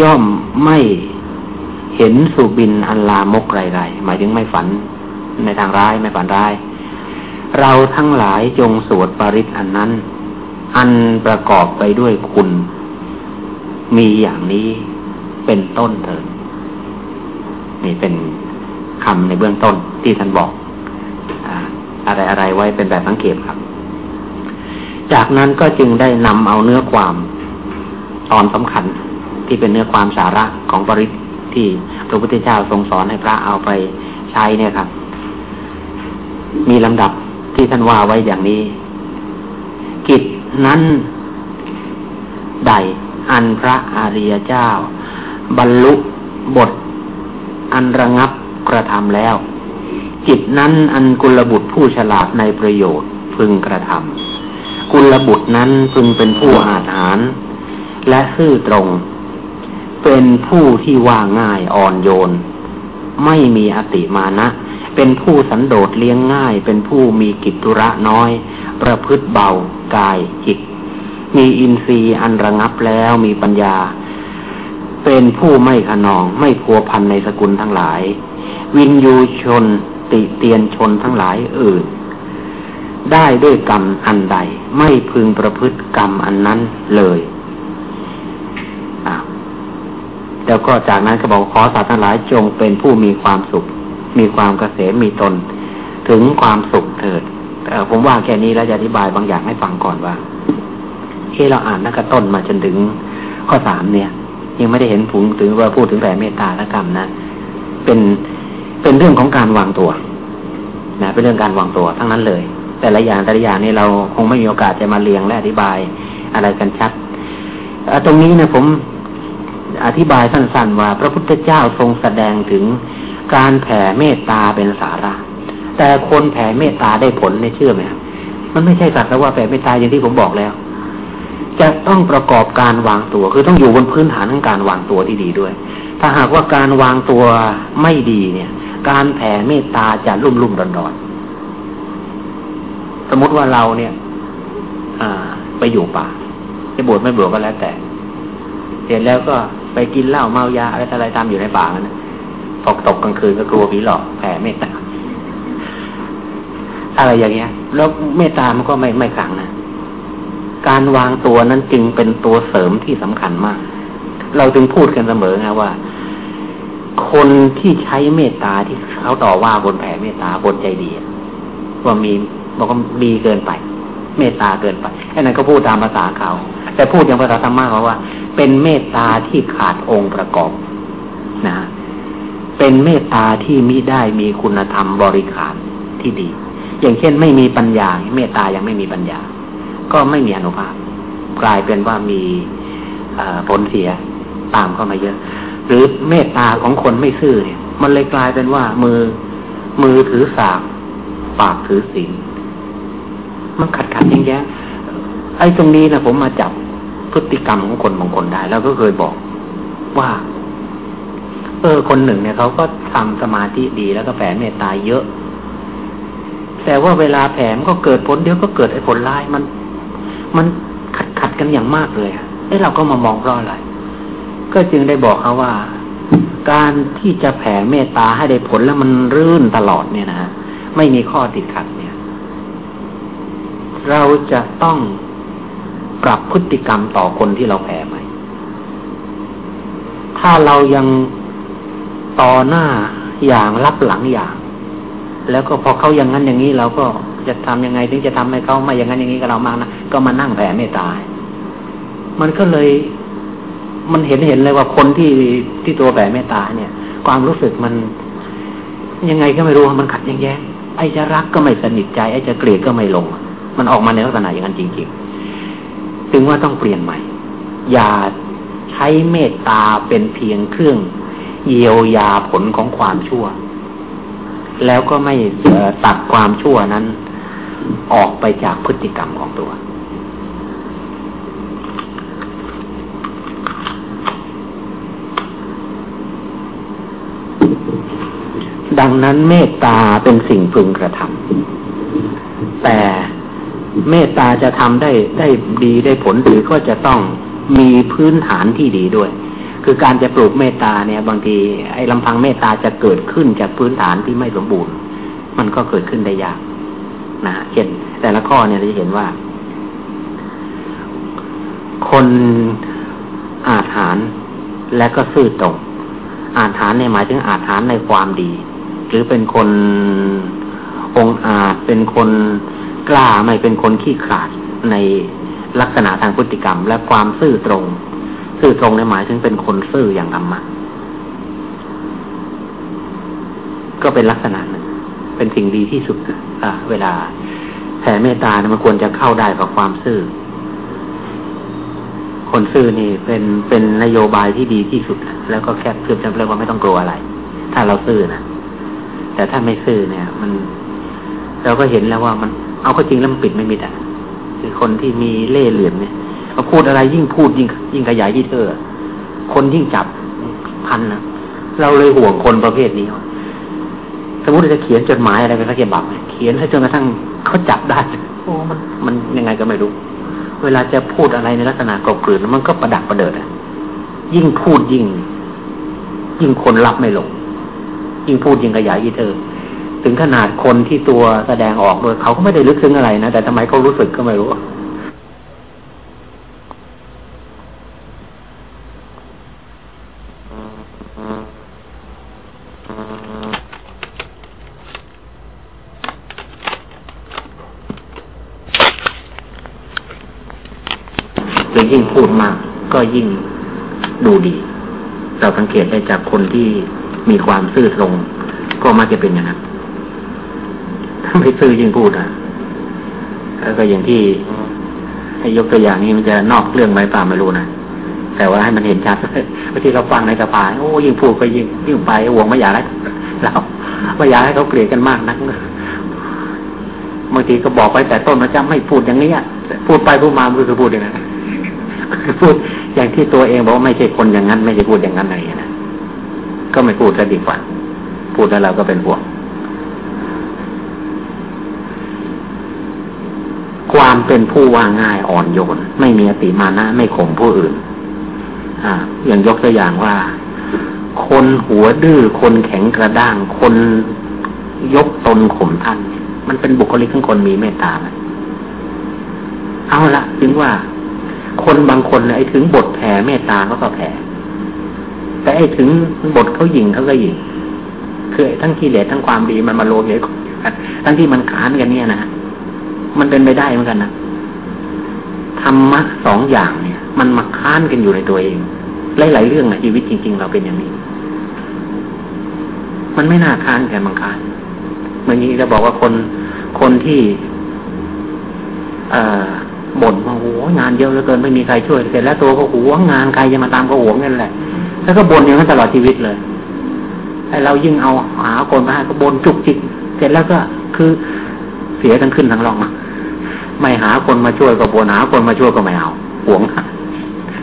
ย่อมไม่เห็นสุบินอันลามกไรๆหมายถึงไม่ฝันในทางร้ายไม่ฝันร้าย เราทั้งหลายจงสวดปริศอันนั้น อันประกอบไปด้วยคุณ มีอย่างนี้เป็นต้นเถิดนี่เป็นคำในเบื้องต้นที่ท่านบอก อะไรอะไรไว้เป็นแบบสังเกตครับ จากนั้นก็จึงได้นำเอาเนื้อความตอนสำคัญที่เป็นเนื้อความสาระของปริศที่พระพุทธเจ้าทรงสอนให้พระเอาไปใช้เนี่ยครับ มีลำดับที่ท่านว่าไว้อย่างนี้ กิจนั้นใดอันพระอริยเจ้า บรรลุบท อันระงับกระทำแล้วจิตนั้นอันกุลบุตรผู้ฉลาดในประโยชน์พึงกระทำ กุลบุตรนั้นพึงเป็นผู้อาถรรพ์และซื่อตรง เป็นผู้ที่ว่าง่ายอ่อนโยน ไม่มีอติมานะ เป็นผู้สันโดษเลี้ยงง่าย เป็นผู้มีกิจธุระน้อย ประพฤติเบากายจิต มีอินทรีย์อันระงับแล้วมีปัญญา เป็นผู้ไม่ขนองไม่พัวพันในสกุลทั้งหลาย วินยูชนติเตียนชนทั้งหลายอื่น ได้ด้วยกรรมอันใด ไม่พึงประพฤติกรรมอันนั้นเลยแล้วก็จากนั้นก็บอกขอสัตว์ทั้งหลายจงเป็นผู้มีความสุข มีความเกษมมีตน ถึงความสุขเถิดผมว่าแค่นี้แล้วจะอธิบายบางอย่างให้ฟังก่อนว่าที่เราอ่านนักต้นมาจนถึงข้อสามเนี่ย ยังไม่ได้เห็นผงถึงว่าพูดถึงแผ่เมตตาและกรรมนะเป็นเป็นเรื่องของการวางตัวนะเป็นเรื่องการวางตัวทั้งนั้นเลย แต่ละอย่างแต่ละอย่างนี่เราคงไม่มีโอกาสจะมาเรียงและอธิบายอะไรกันชัดตรงนี้นะผมอธิบายสั้นๆ ว่าพระพุทธเจ้าทรงแสดงถึงการแผ่เมตตาเป็นสาระ แต่คนแผ่เมตตาได้ผลในเชื่อไหมมันไม่ใช่สักแต่ว่าแผ่เมตตาอย่างที่ผมบอกแล้ว จะต้องประกอบการวางตัว คือต้องอยู่บนพื้นฐานของการวางตัวที่ดีด้วย ถ้าหากว่าการวางตัวไม่ดีเนี่ย การแผ่เมตตาจะลุ่มลุ่มดอนดอน สมมติว่าเราเนี่ย อ่า ไปอยู่ป่าจะบวชไม่บวชก็แล้วแต่เสร็จแล้วก็ไปกินเหล้าเมายาอะไรอะไรตามอยู่ในป่านั้นพอตกกลางคืนก็กลัวผีหลอกแผ่เมตตาอะไรอย่างเงี้ย แล้วเมตตามันก็ไม่ไม่ขังนะการวางตัวนั้นจึงเป็นตัวเสริมที่สำคัญมาก เราจึงพูดกันเสมอนะว่า คนที่ใช้เมตตาที่เขาต่อว่าบนแผ่เมตตาบนใจดีว่ามี บอกว่าดีเกินไป เมตตาเกินไปแค่นั้นก็พูดตามภาษาเขา แต่พูดอย่างภาษาธรรมะเขาว่า เป็นเมตตาที่ขาดองค์ประกอบนะเป็นเมตตาที่มิได้มีคุณธรรมบริขารที่ดี อย่างเช่นไม่มีปัญญา เมตตายังไม่มีปัญญา ก็ไม่มีอนุภาพ กลายเป็นว่ามีผลเสียตามเข้ามาเยอะ หรือเมตตาของคนไม่ซื่อเนี่ย มันเลยกลายเป็นว่ามือมือถือสากปากถือศีล มันขัดขัดแย้งแย้งไอ้ตรงนี้นะผมมาจับพฤติกรรมของคนบางคนได้ แล้วก็เคยบอกว่า เออ คนหนึ่งเนี่ยเขาก็ทำสมาธิดีแล้วก็แผ่เมตตาเยอะ แต่ว่าเวลาแผ่ก็เกิดผลเดี๋ยวก็เกิดไอ้ผลร้ายมัน มันขัดขัดกันอย่างมากเลยไอ้เราก็มามองเพราะอะไร ก็จึงได้บอกเขาว่า การที่จะแผ่เมตตาให้ได้ผลแล้วมันรื่นตลอดเนี่ยนะไม่มีข้อติดขัดเนี่ย เราจะต้องปรับพฤติกรรมต่อคนที่เราแผ่ไหม ถ้าเรายังต่อหน้าอย่างรับหลังอย่าง แล้วก็พอเขาอย่างนั้นอย่างนี้เราก็จะทำยังไงถึงจะทำให้เขาไม่อย่างนั้นอย่างนี้กับเรามากนะก็มานั่งแผ่ไม่ตายมันก็เลยมันเห็นเห็นเลยว่าคนที่ที่ตัวแผ่ไม่ตายเนี่ย ความรู้สึกมัน ยังไงก็ไม่รู้มันขัดแย้งไอ้จะรักก็ไม่สนิทใจไอ้จะเกลียดก็ไม่ลง มันออกมาในลักษณะอย่างนั้นจริงๆจึงว่าต้องเปลี่ยนใหม่ อย่าใช้เมตตาเป็นเพียงเครื่องเยียวยาผลของความชั่ว แล้วก็ไม่ตัดความชั่วนั้น ออกไปจากพฤติกรรมของตัว ดังนั้นเมตตาเป็นสิ่งพึงกระทำแต่ เมตตาจะทำได้ได้ดีได้ผลหรือก็จะต้องมีพื้นฐานที่ดีด้วย คือการจะปลูกเมตตาเนี่ยบางทีไอ้ลำพังเมตตาจะเกิดขึ้นจากพื้นฐานที่ไม่สมบูรณ์ มันก็เกิดขึ้นได้ยากนะเช่นแต่ละข้อเนี่ยเราจะเห็นว่า คนอาถานและก็ซื่อตรงอาถานเนี่ยหมายถึงอาถานในความดี หรือเป็นคนองอาจเป็นคน กล้าไม่เป็นคนขี้ขาดในลักษณะทางพฤติกรรม และความซื่อตรง ซื่อตรงในหมายถึงเป็นคนซื่ออย่างธรรมะก็เป็นลักษณะหนึ่งเป็นสิ่งดีที่สุดอ่าเวลาแผ่เมตตานะมันควรจะเข้าได้กับความซื่อ คนซื่อนี่เป็นเป็นนโยบายที่ดีที่สุด แล้วก็แค่เพื่อจะเรียกว่าไม่ต้องกลัวอะไร ถ้าเราซื่อนะแต่ถ้าไม่ซื่อเนี่ย มัน เราก็เห็นแล้วว่ามัน เอาก็จริงแล้วมันปิดไม่มิดอะคือคนที่มีเล่ห์เหลี่ยมเนี่ยเขาพูดอะไรยิ่งพูดยิ่ง ยิ่งขยายยิ่งเธอคนยิ่งจับพันนะเราเลยห่วงคนประเภทนี้สมมติจะเขียนจดหมายอะไรไปสักเขียนบัตรเขียนให้จนกระทั่งเขาจับได้โอ้มันมันยังไงก็ไม่รู้ เวลาจะพูดอะไรในลักษณะกบกลืนมันก็ประดักประเดิดอะยิ่งพูดยิ่ง ยิ่งคนรับไม่ลง ยิ่งพูดยิ่งขยายยิ่งเธอ ถึงขนาดคนที่ตัวแสดงออกโดยเขาก็ไม่ได้ลึกซึ้งอะไรนะ แต่ทำไมเขารู้สึกก็ไม่รู้ จะยิ่งพูดมาก ก็ยิ่งดูดี เราสังเกตได้จากคนที่มีความซื่อตรง ก็มักจะเป็นอย่างนั้น ไม่ซื่อยิ่งพูดอะแล้วก็อย่างที่ให้ยกตัวอย่างนี้มันจะนอกเรื่องไหมป่าไม่รู้นะแต่ว่าให้มันเห็นชัดบางทีเราฟังในสภาโอ้ยิ่งพูดก็ยิ่งยิ่งไปหวงไม่อยากให้เราไม่อยากให้เขาเกลียดกันมากนักบางทีก็บอกไปแต่ต้นมันจะไม่พูดอย่างนี้พูดไปพูดมามันคือพูดอย่างนั้นพูดอย่างที่ตัวเองบอกว่าไม่ใช่คนอย่างนั้น ไม่ใช่พูดอย่างนั้นอะไรนะก็ไม่พูดจะดีกว่า พูดแล้วเราก็เป็นห่วง ความเป็นผู้ว่าง่ายอ่อนโยน ไม่มีอติมานะ ไม่ข่มผู้อื่น อ่า อย่างยกตัวอย่างว่า คนหัวดื้อคนแข็งกระด้าง คนยกตนข่มท่านมันเป็นบุคลิกของคนมีเมตตาไหมเอาละถึงว่า คนบางคนไอ้ถึงบทแผ่เมตตาเขาก็แผ่แต่ไอ้ถึงบทเขาหยิงเขาก็หยิงคือทั้งกิเลสทั้งความดีมันมาโลเยกันทั้งที่มันขานกันเนี่ยนะ มันเป็นไปได้เหมือนกันนะธรรมะสองอย่างเนี่ย มันมาค้านกันอยู่ในตัวเอง หลายๆเรื่องในชีวิตจริง ๆ เราเป็นอย่างนี้ มันไม่น่าค้านกันบางค้านเมื่อกี้จะบอกว่าคนคนที่ เอ่อบ่นว่าโหงานเยอะเหลือเกินไม่มีใครช่วยเสร็จแล้วตัวก็หัวงานใครจะมาตามก็หัวนั่นแหละแล้วก็บ่นอย่างนั้นตลอดชีวิตเลยไอ้เรายิ่งเอาหาคนมาให้ก็บ่นจุกจิกเสร็จแล้วก็คือเสียกันขึ้นทั้งร่อง ไม่หาคนมาช่วยก็บ่นหาคนมาช่วยก็ไม่เอาหวง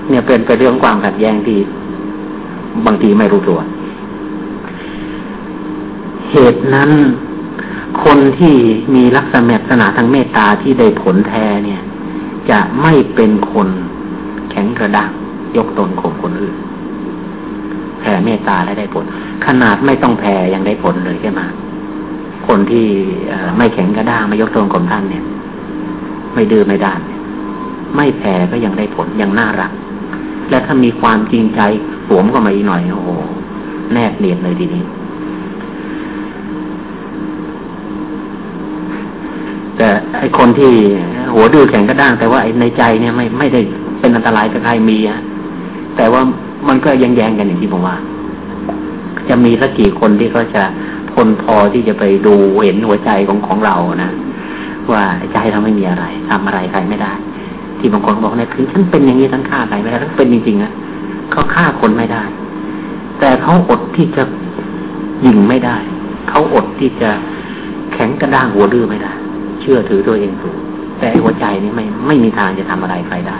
เนี่ยเป็นเป็นเรื่องความขัดแย้งที่บางทีไม่รู้ตัว เหตุนั้น คนที่มีลักษณะสนาทางเมตตาที่ได้ผลแท้เนี่ย จะไม่เป็นคนแข็งกระด้างยกตนข่มคนอื่นแผ่เมตตาและได้ผล ขนาดไม่ต้องแผ่ยังได้ผลเลยใช่ไหมคนที่ไม่แข็งกระด้างไม่ยกตนข่มท่านเนี่ย ไม่ดื้อไม่ด้าน ไม่แผ่ก็ยังได้ผลยังน่ารัก และถ้ามีความจริงใจสวมก็มาอีกหน่อยโอ้โหแนบเนียนเลยทีนี้ แต่ไอคนที่หัวดื้อแข็งกระด้าง แต่ว่าในใจเนี่ยไม่ไม่ได้เป็นอันตรายกับใครมีอะแต่ว่ามันก็ยังแยงกันอย่างที่ผมว่า จะมีสักกี่คนที่เขาจะทนพอที่จะไปดูเห็นหัวใจของของเรานะ ว่าใจเราไม่มีอะไรทำอะไรใครไม่ได้ ที่บางคนบอกเนี่ยถึงฉันเป็นอย่างนี้ทั้งฆ่าใครไม่ได้ทั้งเป็นจริงๆนะเขาฆ่าคนไม่ได้ แต่เขาอดที่จะยิงไม่ได้เขาอดที่จะแข็งกระด้างหัวดื้อไม่ได้ เชื่อถือตัวเองสูงแต่หัวใจนี่ไม่ไม่มีทางจะทำอะไรใครได้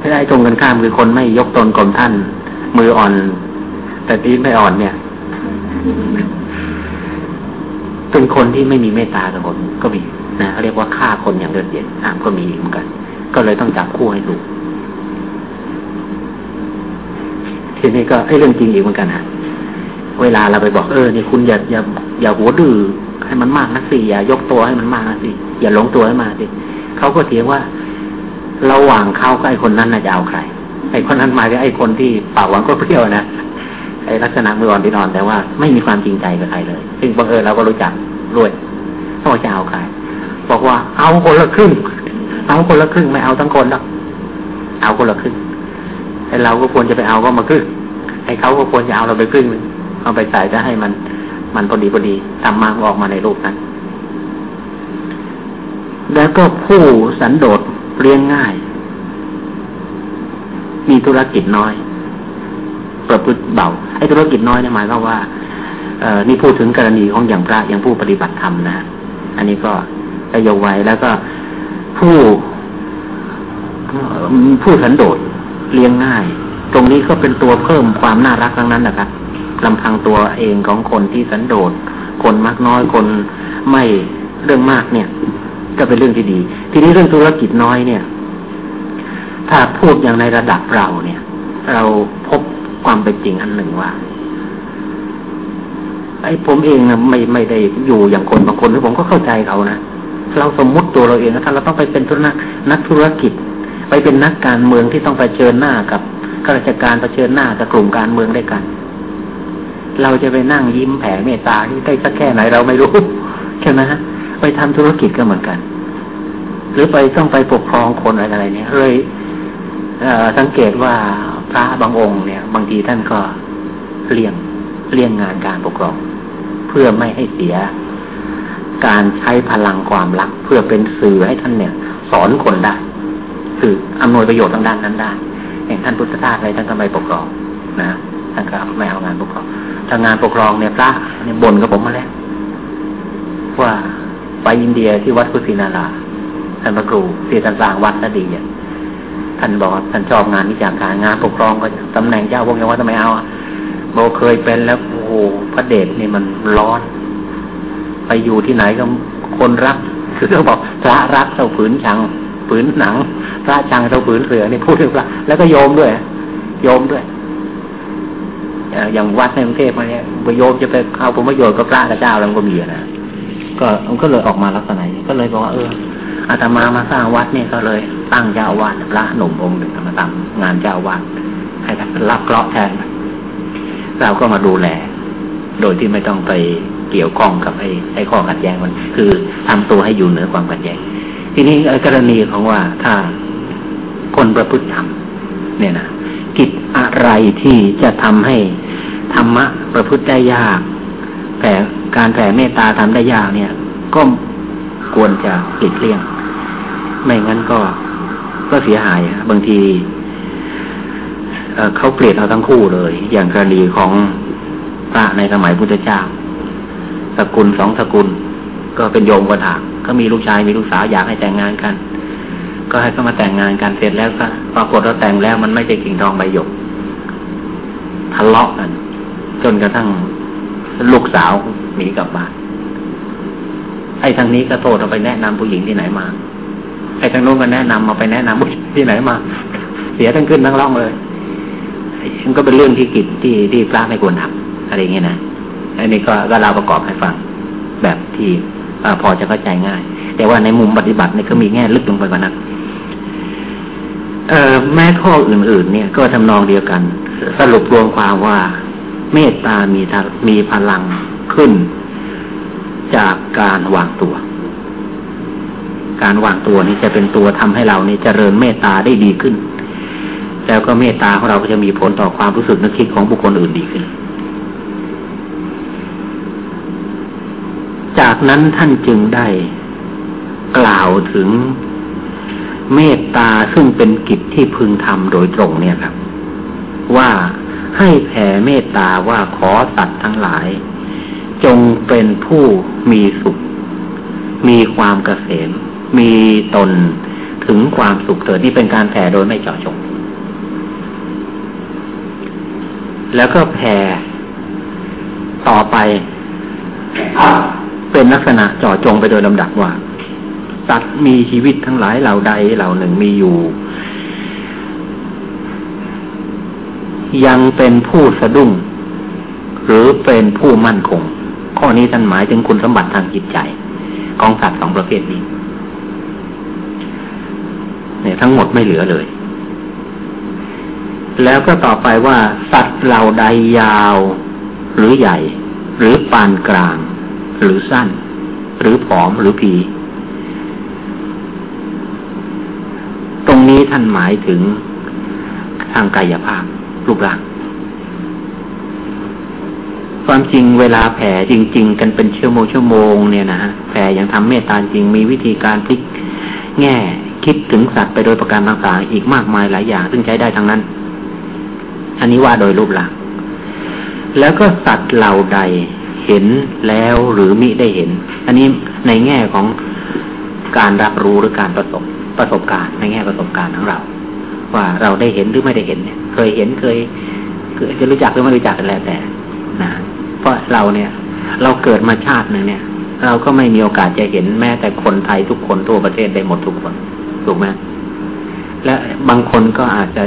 ถ้าได้ตรงกันข้ามคือคนไม่ยกตนกลมท่าน มืออ่อน แต่ตีไม่อ่อนเนี่ย เป็นคนที่ไม่มีเมตตากับคนก็มีนะเขาเรียกว่าฆ่าคนอย่างเดือดเย็นอ่ามก็มีเหมือนกัน ก็เลยต้องจับคู่ให้ดูกทีนี้ก็ไอ้เรื่องจริงอีกเหมือนกันฮะเวลาเราไปบอกเออนี่คุณอย่าอย่าอย่าหัวดื้อให้มันมากนักสิอย่ายกตัวให้มันมากนักสิอย่าหลงตัวให้มาสิเขาก็เถียงว่าระหว่างเขากับไอ้คนนั้นน่าจะเอาใคร ไอ้คนนั้นมาคือไอ้คนที่ปากหวังก็เปรี้ยวนะไอ้ลักษณะมืออ่อนที่นอนแต่ว่าไม่มีความจริงใจกับใครเลย ซึ่งบังเอิญเราก็รู้จัก ด้วยเขาจะเอาใครบอกว่าเอาคนละครึ่ง เอาคนละครึ่งไม่เอาทั้งคนหรอกเอาคนละครึ่งไอ้เราก็ควรจะไปเอาก็มาครึ่งไอ้เขาก็ควรจะเอาเราไปครึ่งนึงเอาไปใส่จะให้มัน มันพอดีพอดีทำมาออกมาในรูปนั้นแล้วก็ผู้สันโดษเรียงง่าย มีธุรกิจน้อย ประพฤติเบาไอ้ธุรกิจน้อยเนี่ยหมายความว่า นี่พูดถึงกรณีของอย่างพระอย่างผู้ปฏิบัติธรรมนะอันนี้ก็จะยกไว้แล้วก็ผู้ผู้สันโดษเลี้ยงง่าย ตรงนี้ก็เป็นตัวเพิ่มความน่ารักทั้งนั้นนะครับลำพังตัวเองของคนที่สันโดษคนมากน้อยคนไม่เรื่องมากเนี่ย ก็เป็นเรื่องที่ดี ทีนี้เรื่องธุรกิจน้อยเนี่ย ถ้าพูดอย่างในระดับเราเนี่ย เราพบความเป็นจริงอันหนึ่งว่า ไอ้ผมเองนะไม่ไม่ได้อยู่อย่างคนบางคนที่ผมก็เข้าใจเขานะเราสมมุติตัวเราเองนะถ้าเราต้องไปเป็นธุรนักนักธุรกิจ ไปเป็นนักการเมืองที่ต้องไปเชิญหน้ากับข้าราชการไปเชิญหน้ากับกลุ่มการเมืองด้วยกัน เราจะไปนั่งยิ้มแผ่เมตตาที่ได้สักแค่ไหนเราไม่รู้ใช่ไหมฮะไปทำธุรกิจก็เหมือนกัน หรือไปต้องไปปกครองคนอะไรเนี่ยเลยสังเกตว่าพระบางองค์เนี่ย บางทีท่านก็เลี่ยง เลี่ยงงานการปกครอง เพื่อไม่ให้เสีย การใช้พลังความรัก เพื่อเป็นสื่อให้ท่านเนี่ย สอนคนได้ คืออำนวยประโยชน์ทางด้านนั้นได้อย่างท่านพุทธทาสอะไรท่านก็ไม่ปกครองนะท่านก็ไม่เอางานปกครองทางงานปกครองเนี่ยพระเนี่ยบ่นกับผมมาแล้วว่าไปอินเดียที่วัดพุทธินาราท่านพระครูที่ท่านสร้างวัดนั่นดีเนี่ยท่านบอกท่านชอบงานวิจารการงานปกครองก็ตำแหน่งเจ้าพวกนี้ว่าทำไมเอา โบเคยเป็นแล้วโอ้โหพระเดชนี่มันร้อน ไปอยู่ที่ไหนก็คนรักคือเขาบอกพระรักเท่าผืนชังผืนหนัง พระชังเท่าผืนเสือนี่พูดถึงพระแล้วก็โยมด้วย โยมด้วยอย่างวัดในกรุงเทพมาเนี่ยโยมจะไปเอาผลประโยชน์กับพระกับเจ้าแล้วก็มีนะก็มันก็เลยออกมาลักษณะนี้ก็เลยบอกว่าเอออาตมามาสร้างวัดเนี่ยก็เลยตั้งเจ้าวาดพระหนุ่มองค์หนึ่งมาทำงานเจ้าวาดให้รับเคราะห์แทน เราก็มาดูแล โดยที่ไม่ต้องไปเกี่ยวข้องกับไอ้ไอ้ข้อขัดแย้งมัน คือทำตัวให้อยู่เหนือความขัดแย้ง ทีนี้กรณีของว่าถ้าคนประพฤติธรรมเนี่ยนะกิจอะไรที่จะทำให้ธรรมะประพฤติได้ยากแผ่การแผ่เมตตาทำได้ยากเนี่ย ก็ควรจะปิดเลี่ยง ไม่งั้นก็ก็เสียหายบางที เขาเปลี่ยนเอาทั้งคู่เลย อย่างกรณีของพระในสมัยพุทธเจ้า สกุลสองสกุล ก็เป็นโยมกันถางก็มีลูกชายมีลูกสาวอยากให้แต่งงานกัน ก็ให้เขามาแต่งงานกันเสร็จแล้วก็ปรากฏว่าแต่งแล้วมันไม่ใช่กิ่งทองใบหยกทะเลาะกัน จนกระทั่งลูกสาวหนีกลับบ้านไอ้ทางนี้ก็โทษเอาไปแนะนำผู้หญิงที่ไหนมาไอ้ทางโน้นก็แนะนำมาไปแนะนำผู้หญิงที่ไหนมา เสียทั้งขึ้นทั้งล่องเลย มันก็เป็นเรื่องที่กิจที่ที่พระไม่ควรทำอะไรเงี้ยนะอันนี้ก็ก็เราประกอบให้ฟังแบบที่อพอจะเข้าใจง่าย แต่ว่าในมุมปฏิบัติเนี่ยก็มีแง่ลึกลงไปกว่านั้นเออแม้ข้ออื่น ๆ เนี่ย ก็ทำนองเดียวกัน สรุปรวมความว่า เมตตามีมีพลังขึ้น จากการวางตัว การวางตัวนี้จะเป็นตัวทำให้เรานี่เจริญเมตตาได้ดีขึ้น แล้วก็เมตตาของเราก็จะมีผลต่อความรู้สึกนึกคิดของบุคคลอื่นดีขึ้น จากนั้นท่านจึงได้กล่าวถึงเมตตาซึ่งเป็นกิจที่พึงทำโดยตรงเนี่ยครับ ว่าให้แผ่เมตตาว่าขอสัตว์ทั้งหลาย จงเป็นผู้มีสุข มีความเกษมมีตนถึงความสุขเถิดนี่เป็นการแผ่โดยไม่เจาะจง แล้วก็แผ่ต่อไป เป็นลักษณะจาะจงไปโดยลำดับว่าสัตว์มีชีวิตทั้งหลายเหล่าใดเหล่าหนึ่งมีอยู่ ยังเป็นผู้สะดุ้ง หรือเป็นผู้มั่นคง ข้อนี้ท่านหมายถึงคุณสมบัติทางจิตใจ ของสัตว์สองประเภทนี้เนี่ยทั้งหมดไม่เหลือเลย แล้วก็ต่อไปว่า สัตว์เหล่าใดยาว หรือใหญ่ หรือปานกลาง หรือสั้น หรือผอมหรือผีตรงนี้ท่านหมายถึงทางกายภาพรูปร่าง ความจริงเวลาแผ่จริง ๆ กันเป็นชั่วโมงชั่วโมงเนี่ยนะฮะแผ่อย่างทำเมตตาจริงมีวิธีการพลิกแง่คิดถึงสัตว์ไปโดยประการต่างๆอีกมากมายหลายอย่าง ซึ่งใช้ได้ทั้งนั้น อันนี้ว่าโดยรูปร่างแล้วก็สัตว์เหล่าใดเห็นแล้วหรือมิได้เห็น อันนี้ในแง่ของการรับรู้หรือการประสบประสบการณ์ ในแง่ประสบการณ์ของเรา ว่าเราได้เห็นหรือไม่ได้เห็นเนี่ยเคยเห็นเคยเคยจะรู้จักหรือไม่รู้จักกันแล้วแต่นะเพราะเราเนี่ย เราเกิดมาชาติหนึ่งเนี่ย เราก็ไม่มีโอกาสจะเห็นแม้แต่คนไทยทุกคนทั่วประเทศได้หมดทุกคนถูกไหมและบางคนก็อาจจะ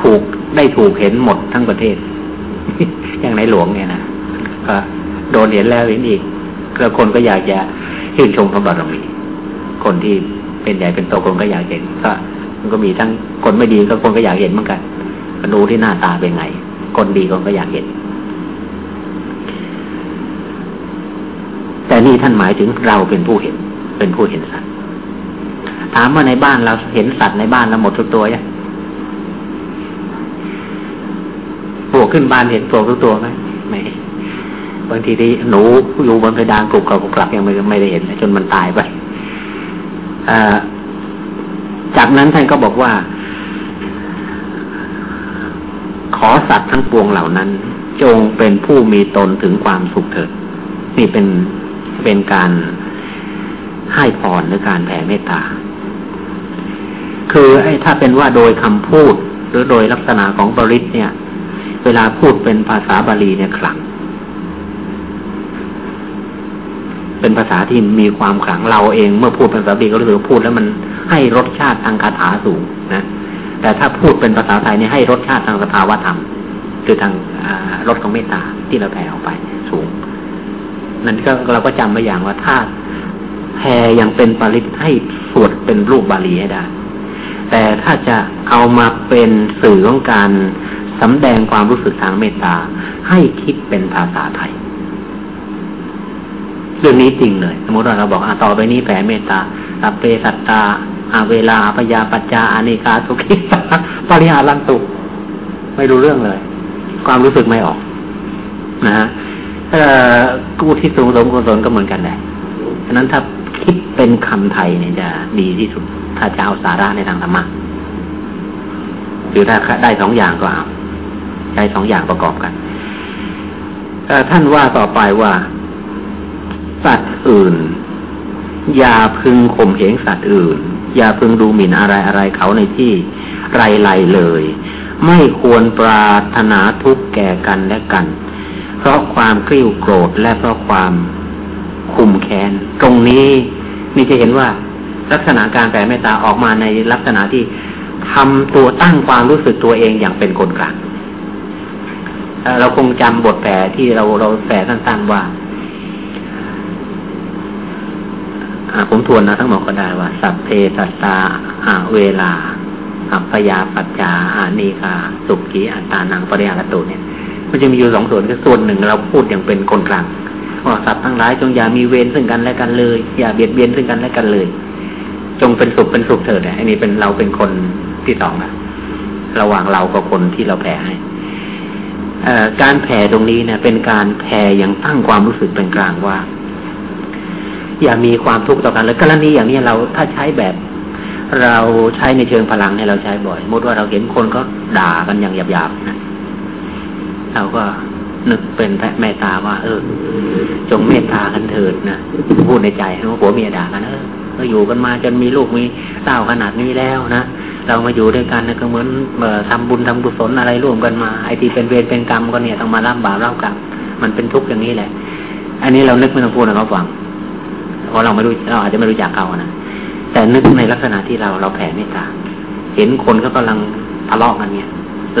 ถูกได้ถูกเห็นหมดทั้งประเทศ อย่างในหลวงเนี่ยนะก็โดนเห็นแล้วเห็นอีกแล้วคนก็อยากจะชื่นชมพระบารมีคนที่เป็นใหญ่เป็นโตคนก็อยากเห็นก็มันก็มีทั้งคนไม่ดีก็คนก็อยากเห็นเหมือนกันก็ดูที่หน้าตาเป็นไง คนดีคนก็อยากเห็น แต่นี่ท่านหมายถึงเราเป็นผู้เห็น เป็นผู้เห็นสัตว์ถามว่าในบ้านเราเห็นสัตว์ในบ้านเราหมดทุกตัวยังปลวก ขึ้นบ้านเห็นปลวกทุกตัวไหมไม่บางทีที่หนูอยู่บนเพดานกรุบกรับกรุบกรับยังไม่ไม่ได้เห็นจนมันตายไปจากนั้นท่านก็บอกว่า ขอสัตว์ทั้งปวงเหล่านั้น จงเป็นผู้มีตนถึงความสุขเถิด นี่เป็นเป็นการให้พรหรือการแผ่เมตตา คือไอ้ถ้าเป็นว่าโดยคำพูดหรือโดยลักษณะของบริษเนี่ย เวลาพูดเป็นภาษาบาลีเนี่ยขลัง เป็นภาษาที่มีความขลังเราเอง เมื่อพูดเป็นภาษาบาลีก็รู้สึกพูดแล้วมันให้รสชาติทางคาถาสูงนะ แต่ถ้าพูดเป็นภาษาไทยเนี่ยให้รสชาติทางสภาวธรรม คือทางรสของเมตตาที่เราแผ่ออกไปสูง นั่นก็เราก็จำไว้อย่างว่าถ้าแผ่ยังเป็นปริตให้สวดเป็นรูปบาลีให้ได้แต่ถ้าจะเอามาเป็นสื่อของการ สำแดงความรู้สึกทางเมตตาให้คิดเป็นภาษาไทย เรื่องนี้จริงเลย สมมติว่าเราบอกอต่อไปนี้แผ่เมตตาสัพเพสัตตาอาเวลาปยาปัจจาอานิกาสุขิตาปริหารันตุไม่รู้เรื่องเลย ความรู้สึกไม่ออก นะฮะกู้ที่สูงสมกุศลก็เหมือนกันแหละฉะนั้นถ้าคิดเป็นคำไทยเนี่ยจะดีที่สุด ถ้าจะเอาสาระในทางธรรมะหรือถ้าได้สองอย่างก็เอา ใช้สองอย่างประกอบกันท่านว่าต่อไปว่า สัตว์อื่น อย่าพึงข่มเหงสัตว์อื่น อย่าพึงดูหมิ่นอะไรอะไรเขาในที่ไรไรเลย ไม่ควรปรารถนาทุกข์แก่กันและกัน เพราะความกริ้วโกรธและเพราะความคุมแค้น ตรงนี้นี่จะเห็นว่าลักษณะการแผ่เมตตาออกมาในลักษณะที่ทำตัวตั้งความรู้สึกตัวเองอย่างเป็นคนกลาง เราคงจำบทแผ่ที่เราเราแผ่สั้นๆว่าผมทวนนะทั้งหมดก็ได้ว่า สัพเพสัตตาอาเวลา อัพยาปัจจาอานีคาสุขีอัตานังปริยาตุเนี่ย มันจะมีอยู่สองส่วนคือส่วนหนึ่งเราพูดอย่างเป็นคนกลางว่าสัตว์ทั้งหลายจงอย่ามีเวรซึ่งกันและกันเลย อย่าเบียดเบียนซึ่งกันและกันเลย จงเป็นสุขเป็นสุขเถิดอันนี้เป็นเราเป็นคนที่สองนะระหว่างเรากับคนที่เราแผ่ให้ การแผ่ตรงนี้เนี่ยเป็นการแผ่อย่างตั้งความรู้สึกเป็นกลางว่า อย่ามีความทุกข์ต่อกันแล้วกรณีอย่างนี้เราถ้าใช้แบบ เราใช้ในเชิงพลังเนี่ยเราใช้บ่อยสมมติว่าเราเห็นคนก็ด่ากันอย่างหยาบๆนะเราก็นึกเป็นแม่ตาว่า เออ จงเมตตากันเถิดนะพูดในใจว่าผัวเมียด่ากันเออ ก็อยู่กันมาจนมีลูกมีเต้าขนาดนี้แล้วนะเรามาอยู่ด้วยกันนะก็เหมือนเอ่อทำบุญทำกุศลอะไรร่วมกันมาไอ้ที่เป็นเวรเป็นกรรมก็เนี่ยต้องมารับบาปรับกรรมมันเป็นทุกข์อย่างนี้แหละ อันนี้เรานึกไม่ต้องพูดนะเขาฟังเพราะเราไม่รู้เราอาจจะไม่รู้จักเขานะแต่นึกในลักษณะที่เราเราแผ่เมตตาเห็นคนก็กำลังทะเลาะกันเนี่ย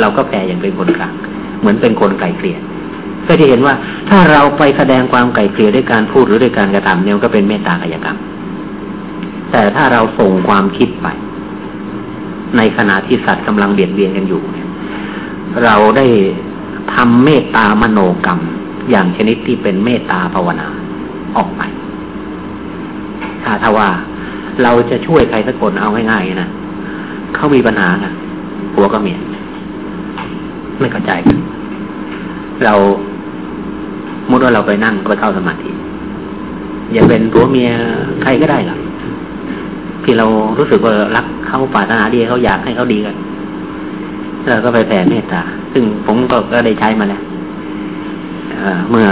เราก็แผ่อย่างเป็นคนกลางเหมือนเป็นคนไกลเกลี่ยก็จะเห็นว่าถ้าเราไปแสดงความไก่เกลี่ยด้วยการพูดหรือด้วยการกระทำเนี่ยก็เป็นเมตตากายกรรม แต่ถ้าเราส่งความคิดไป ในขณะที่สัตว์กำลังเบียดเบียนกันอยู่ เราได้ทำเมตตามโนกรรม อย่างชนิดที่เป็นเมตตาภาวนาออกไปถ้าถ้าว่าเราจะช่วยใครสักคนเอาง่ายๆนะเขามีปัญหานะหัวก็เมียไม่เข้าใจกันเรามุดว่าเราไปนั่งก็ไปเข้าสมาธิอย่าเป็นผัวเมียใครก็ได้หรอก ที่เรารู้สึกว่ารักเขาปรารถนาดีเขาอยากให้เขาดีกันเราก็ไปแผ่เมตตา ซึ่งผมก็ก็ได้ใช้มาแล้วเมื่อ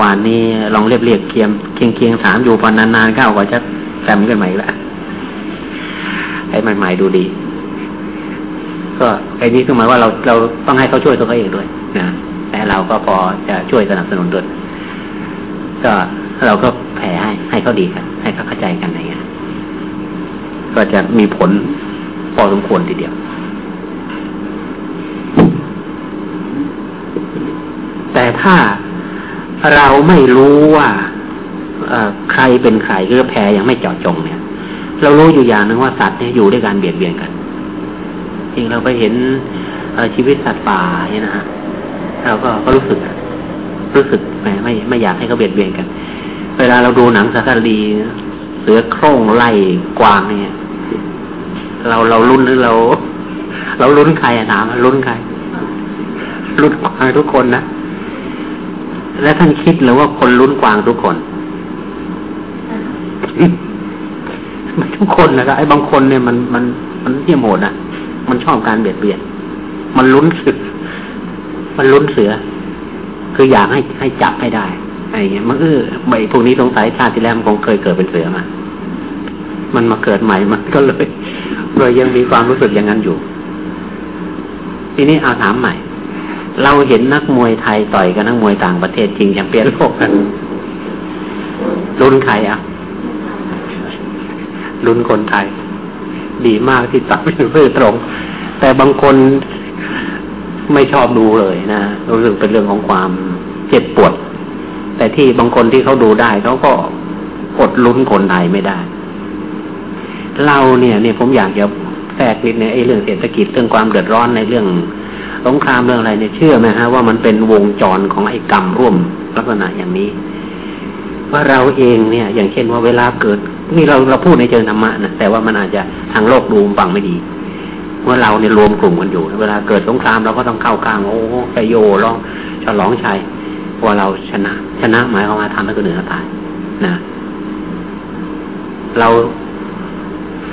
วานนี้ลองเรียบเรียกเคียงเคียงเคียงถามอยู่พอนานๆเข้าก็จะจำกันใหม่ละให้ใหม่ๆดูดี ก็ไอ้นี้คือหมายว่าเราเราต้องให้เขาช่วยตัวเขาเองด้วยนะแต่เราก็พอจะช่วยสนับสนุนด้วยก็เราก็แผ่ให้ให้เขาดีกัน ให้เขาเข้าใจกันอะไรเงี้ย ก็จะมีผลพอสมควรทีเดียว แต่ถ้าเราไม่รู้ว่าใครเป็นใครคือแพ้ยังไม่เจาะจงเนี่ย เรารู้อยู่อย่างหนึ่งว่าสัตว์เนี่ยอยู่ด้วยการเบียดเบียนกัน จริงเราไปเห็นชีวิตสัตว์ป่าเนี่ยนะฮะเราก็ก็รู้สึก รู้สึกแหมไม่ไม่อยากให้เขาเบียดเบียนกัน เวลาเราดูหนังสารคดีเสือโคร่งไล่กวางเนี่ย เราเราลุ้นหรือเรา เราลุ้นใครอะถามลุ้นใครลุ้นกวางทุกคนนะและท่านคิดหรือว่าคนลุ้นกวางทุกคนมันทุกคนนะครับไอ้บางคนเนี่ยมันมันมันเยี่ยมโหดนะมันชอบการเบียดเบียนมันลุ้นสึก มันลุ้นเสือ คืออยากให้ให้จับให้ได้อะไรเงี้ยมันเออใบพวกนี้สงสัยชาติที่แล้วมันคงเคยเกิดเป็นเสือมา มันมาเกิดใหม่มันก็เลย เลยยังมีความรู้สึกอย่างนั้นอยู่ ทีนี้เอาถามใหม่ เราเห็นนักมวยไทยต่อยกับนักมวยต่างประเทศจริงแชมเปี้ยนโลกกันลุ้นใครอะลุ้นคนไทย ดีมากที่ตัดไม่ซื่อตรง แต่บางคนไม่ชอบดูเลยนะรู้สึกเป็นเรื่องของความเจ็บปวด แต่ที่บางคนที่เขาดูได้เขาก็อดลุ้นคนไทยไม่ได้ เราเนี่ยเนี่ยผมอยากจะแทรกนิดในไอ้เรื่องเศรษฐกิจเรื่องความเดือดร้อนในเรื่องสงครามเรื่องอะไรเนี่ยเชื่อไหมฮะว่ามันเป็นวงจรของไอ้กรรมร่วมลักษณะอย่างนี้ ว่าเราเองเนี่ย อย่างเช่นว่าเวลาเกิด นี่เราเราพูดในเชิงธรรมะนะแต่ว่ามันอาจจะทางโลกดูฟังไม่ดีเมื่อเราเนี่ยรวมกลุ่มกันอยู่ เวลาเกิดสงครามเราก็ต้องเข้าข้างโอ้ไปโยร้องฉลองชัยว่าเราชนะ ชนะหมายความว่าทำให้คนอื่นตายนะ เรา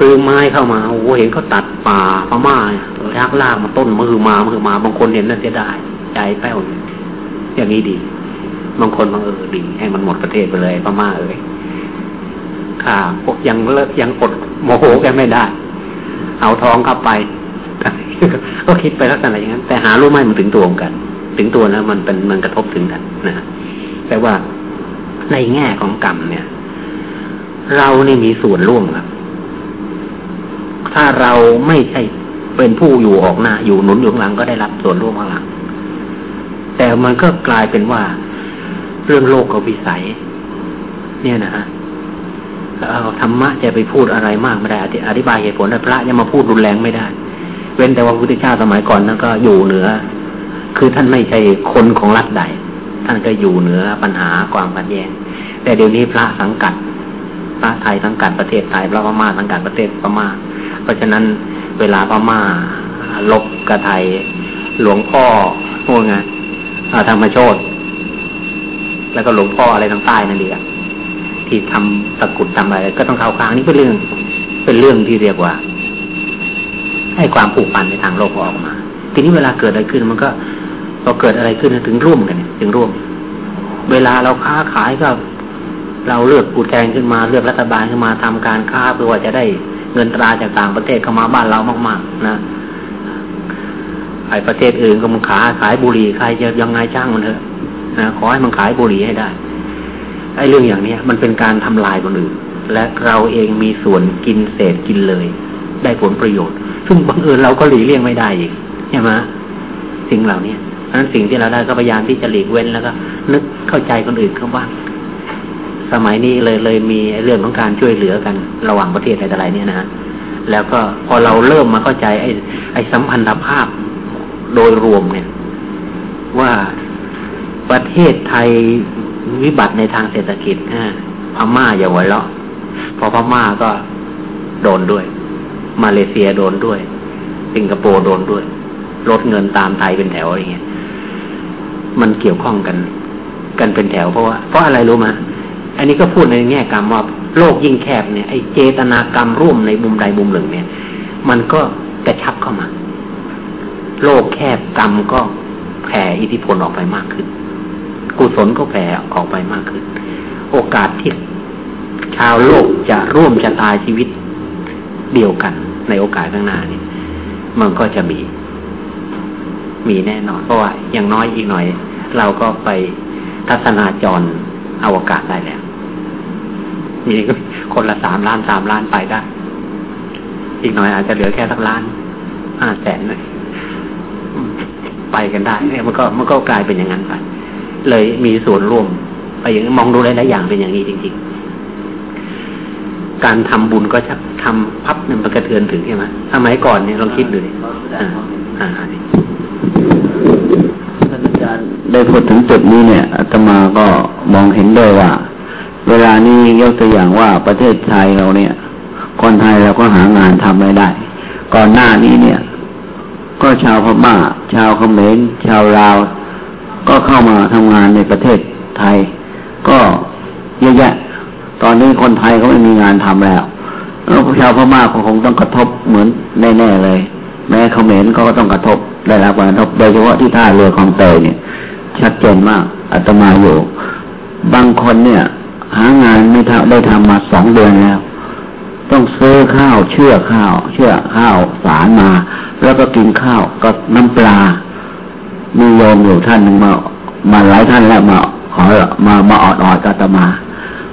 ซื้อไม้เข้ามาโอ้เห็นเขาตัดป่าพม่ายักลากมาต้นมือมามือมาบางคนเห็นนั่นจะได้ใจแป้วอย่างนี้ดี บางคนบางเออดี ให้มันหมดประเทศไปเลยพม่าเอ้ยข้าพวกยังเลิกยังอดโมโหแกไม่ได้ เอาทองเข้าไปก็คิดไปลักษณะอย่างนั้น แต่หารู้ไหมมันถึงตัวกัน ถึงตัวแล้วมันเป็นมันกระทบถึงกันนะแต่ว่าในแง่ของกรรมเนี่ย เรานี่มีส่วนร่วมครับ ถ้าเราไม่ใช่เป็นผู้อยู่ออกหน้า อยู่หนุนอยู่หลังก็ได้รับส่วนร่วมข้างหลัง แต่มันก็กลายเป็นว่า เรื่องโลกกับวิสัย เนี่ยนะฮะเอาธรรมะจะไปพูดอะไรมากไม่ได้อธิบายเหตุผลพระจะมาพูดรุนแรงไม่ได้ เว้นแต่ว่าพระพุทธเจ้าสมัยก่อนนั้นก็อยู่เหนือ คือท่านไม่ใช่คนของรัฐใด ท่านก็อยู่เหนือปัญหาความขัดแย้ง แต่เดี๋ยวนี้พระสังกัด พระไทยสังกัดประเทศไทย พระพม่าสังกัดประเทศพม่า ราะฉะนั้นเวลาพม่าลบกระไทย หลวงพ่อพูดไงธรรมโชตแล้วก็หลวงพ่ออะไรทางใต้นั่นเองที่ทำตะกุดทำอะไร ก็ต้องเข้าข้างนี่เป็นเรื่อง เป็นเรื่องที่เรียกว่า ให้ความผูกพันในทางโลกออกมา ทีนี้เวลาเกิดอะไรขึ้นมันก็พอเกิดอะไรขึ้นถึงร่วมกันถึงร่วม เวลาเราค้าขายก็เราเลือกกูแทงขึ้นมาเลือกรัฐบาลขึ้นมาทำการค้าเพื่อว่าจะได้ เงินตราจากต่างประเทศเข้ามาบ้านเรามาก ๆ นะไอ้ประเทศอื่นก็มันขายขายบุหรี่ใครจะยังไงจ้างมันเถอะนะขอให้มันขายบุหรี่ให้ได้ไอ้เรื่องอย่างเนี้ยมันเป็นการทำลายคนอื่น และเราเองมีส่วนกินเศษกินเลย ได้ผลประโยชน์ ซึ่งบังเอิญเราก็หลีกเลี่ยงไม่ได้อีกใช่ไหมสิ่งเหล่านี้เพราะนั้นสิ่งที่เราได้ก็พยายามที่จะหลีกเว้นแล้วก็นึกเข้าใจคนอื่นเขาบ้าง สมัยนี้เลยเลยมีเรื่องของการช่วยเหลือกันระหว่างประเทศอะไรๆเนี่ยนะแล้วก็พอเราเริ่มมาเข้าใจ ไอ้ไอ้สัมพันธภาพโดยรวมเนี่ย ว่าประเทศไทยวิบัติในทางเศรษฐกิจพม่าอย่าหัวเราะพอพม่าก็โดนด้วย มาเลเซียโดนด้วย สิงคโปร์โดนด้วย ลดเงินตามไทยเป็นแถวอะไรเงี้ย มันเกี่ยวข้องกัน กันเป็นแถวเพราะว่าเพราะอะไรรู้ไหม อันนี้ก็พูดในแง่กรรมว่าโลกยิ่งแคบเนี่ยไอ้เจตนากรรมร่วมในมุมใดมุมหนึ่งเนี่ย มันก็กระชับเข้ามา โลกแคบกรรมก็แผ่อิทธิพลออกไปมากขึ้น กุศลก็แผ่ออกไปมากขึ้น โอกาสที่ชาวโลกจะร่วมชะตาชีวิตเดียวกัน ในโอกาสข้างหน้านี่มันก็จะมี มีแน่นอนเพราะว่าอย่างน้อยอีกหน่อย เราก็ไปทัศนาจร อวกาศได้แล้ว มีคนละสามล้านสามล้านไปได้ อีกหน่อยอาจจะเหลือแค่สักล้านห้าแสนเลยไปกันได้เนี่ยมันก็มันก็กลายเป็นอย่างนั้นไปเลยมีส่วนร่วม ไปอย่างมองดูหลายๆอย่างเป็นอย่างนี้จริง ๆ การทำบุญก็จะทำพับเนี่ยมันกระเทือนถึงใช่ไหมสมัยก่อนเนี่ยลองคิดดูดิอ่าอ่าท่านอาจารย์ ได้พูดถึงจุดนี้เนี่ยอาตมาก็มองเห็นด้วยว่า เวลานี้ยกตัวอย่างว่าประเทศไทยเราเนี่ย คนไทยเราก็หางานทำไม่ได้ ก่อนหน้านี้เนี่ย ก็ชาวพม่า ชาวเขมรชาวลาว ก็เข้ามาทำงานในประเทศไทย ก็เยอะแยะ ตอนนี้คนไทยก็ไม่มีงานทำแล้วแล้วชาวพม่าคงต้องกระทบเหมือนแน่ๆเลย แม้เขมรก็ต้องกระทบได้รับการกระทบโดยเฉพาะที่ท่าเรือของเตยเนี่ย ชัดเจนมากอาตมาอยู่ บางคนเนี่ย หางานไม่ทได้ทำมาสองเดือนแล้ว ต้องซื้อข้าวเชื่อข้าว เชื่อข้าวสารมา แล้วก็กินข้าวกับน้ำปลา มีโยมอยู่ท่านหนึ่งมา มาหลายท่านแล้วมาขอมามาออดออดอาตมา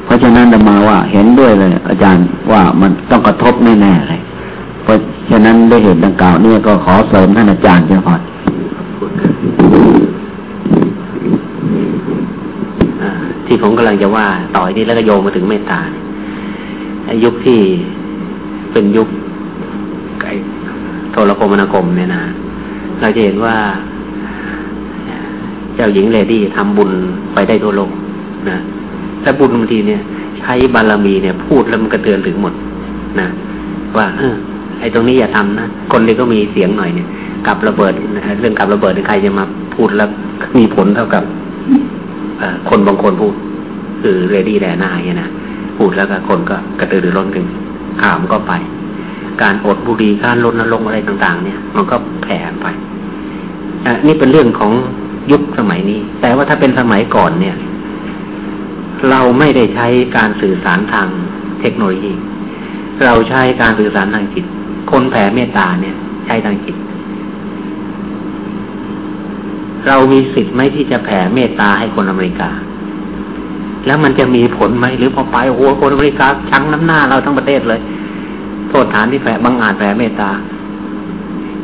เพราะฉะนั้นอาตมาว่าเห็นด้วยเลย อาจารย์ว่ามันต้องกระทบแน่ๆเลยเพราะฉะนั้นได้เห็นดังกล่าวนี่ก็ขอเสริมท่านอาจารย์เจ้าพอ ที่ผมกำลังจะว่า ต่อยนี้แล้วก็โยงมาถึงเมตตายุคที่เป็นยุคไอโทรคมนาคมเนี่ยนะเราจะเห็นว่า เจ้าหญิงเลดี้ทำบุญไปได้ทั่วโลกนะแต่บุญบางทีเนี่ยใช้บารมีเนี่ย พูดแล้วมันกระเตือนถึงหมดนะว่า เออไอ้ตรงนี้อย่าทำนะคนนี้ก็มีเสียงหน่อยเนี่ยกับระเบิดเรื่องกับระเบิดใครจะมา พูดแล้วมีผลเท่ากับคนบางคนพูด คือเรดี้แดนายนะพูดแล้วก็คนก็กระตือรือร้นกันข่าวมันก็ไป การอดบุหรี่การลดนลงอะไรต่าง ๆ เนี่ย มันก็แผ่ไปอนี่เป็นเรื่องของยุคสมัยนี้ แต่ว่าถ้าเป็นสมัยก่อนเนี่ย เราไม่ได้ใช้การสื่อสารทางเทคโนโลยี เราใช้การสื่อสารทางจิต คนแผ่เมตตาเนี่ย ใช้ทางจิต เรามีสิทธิ์ไหมที่จะแผ่เมตตาให้คนอเมริกา แล้วมันจะมีผลไหมหรือพอไปโอ้คนอเมริกาชังน้ำหน้าเราทั้งประเทศเลย โทษฐานที่แฝงบังอาจแฝงเมตตา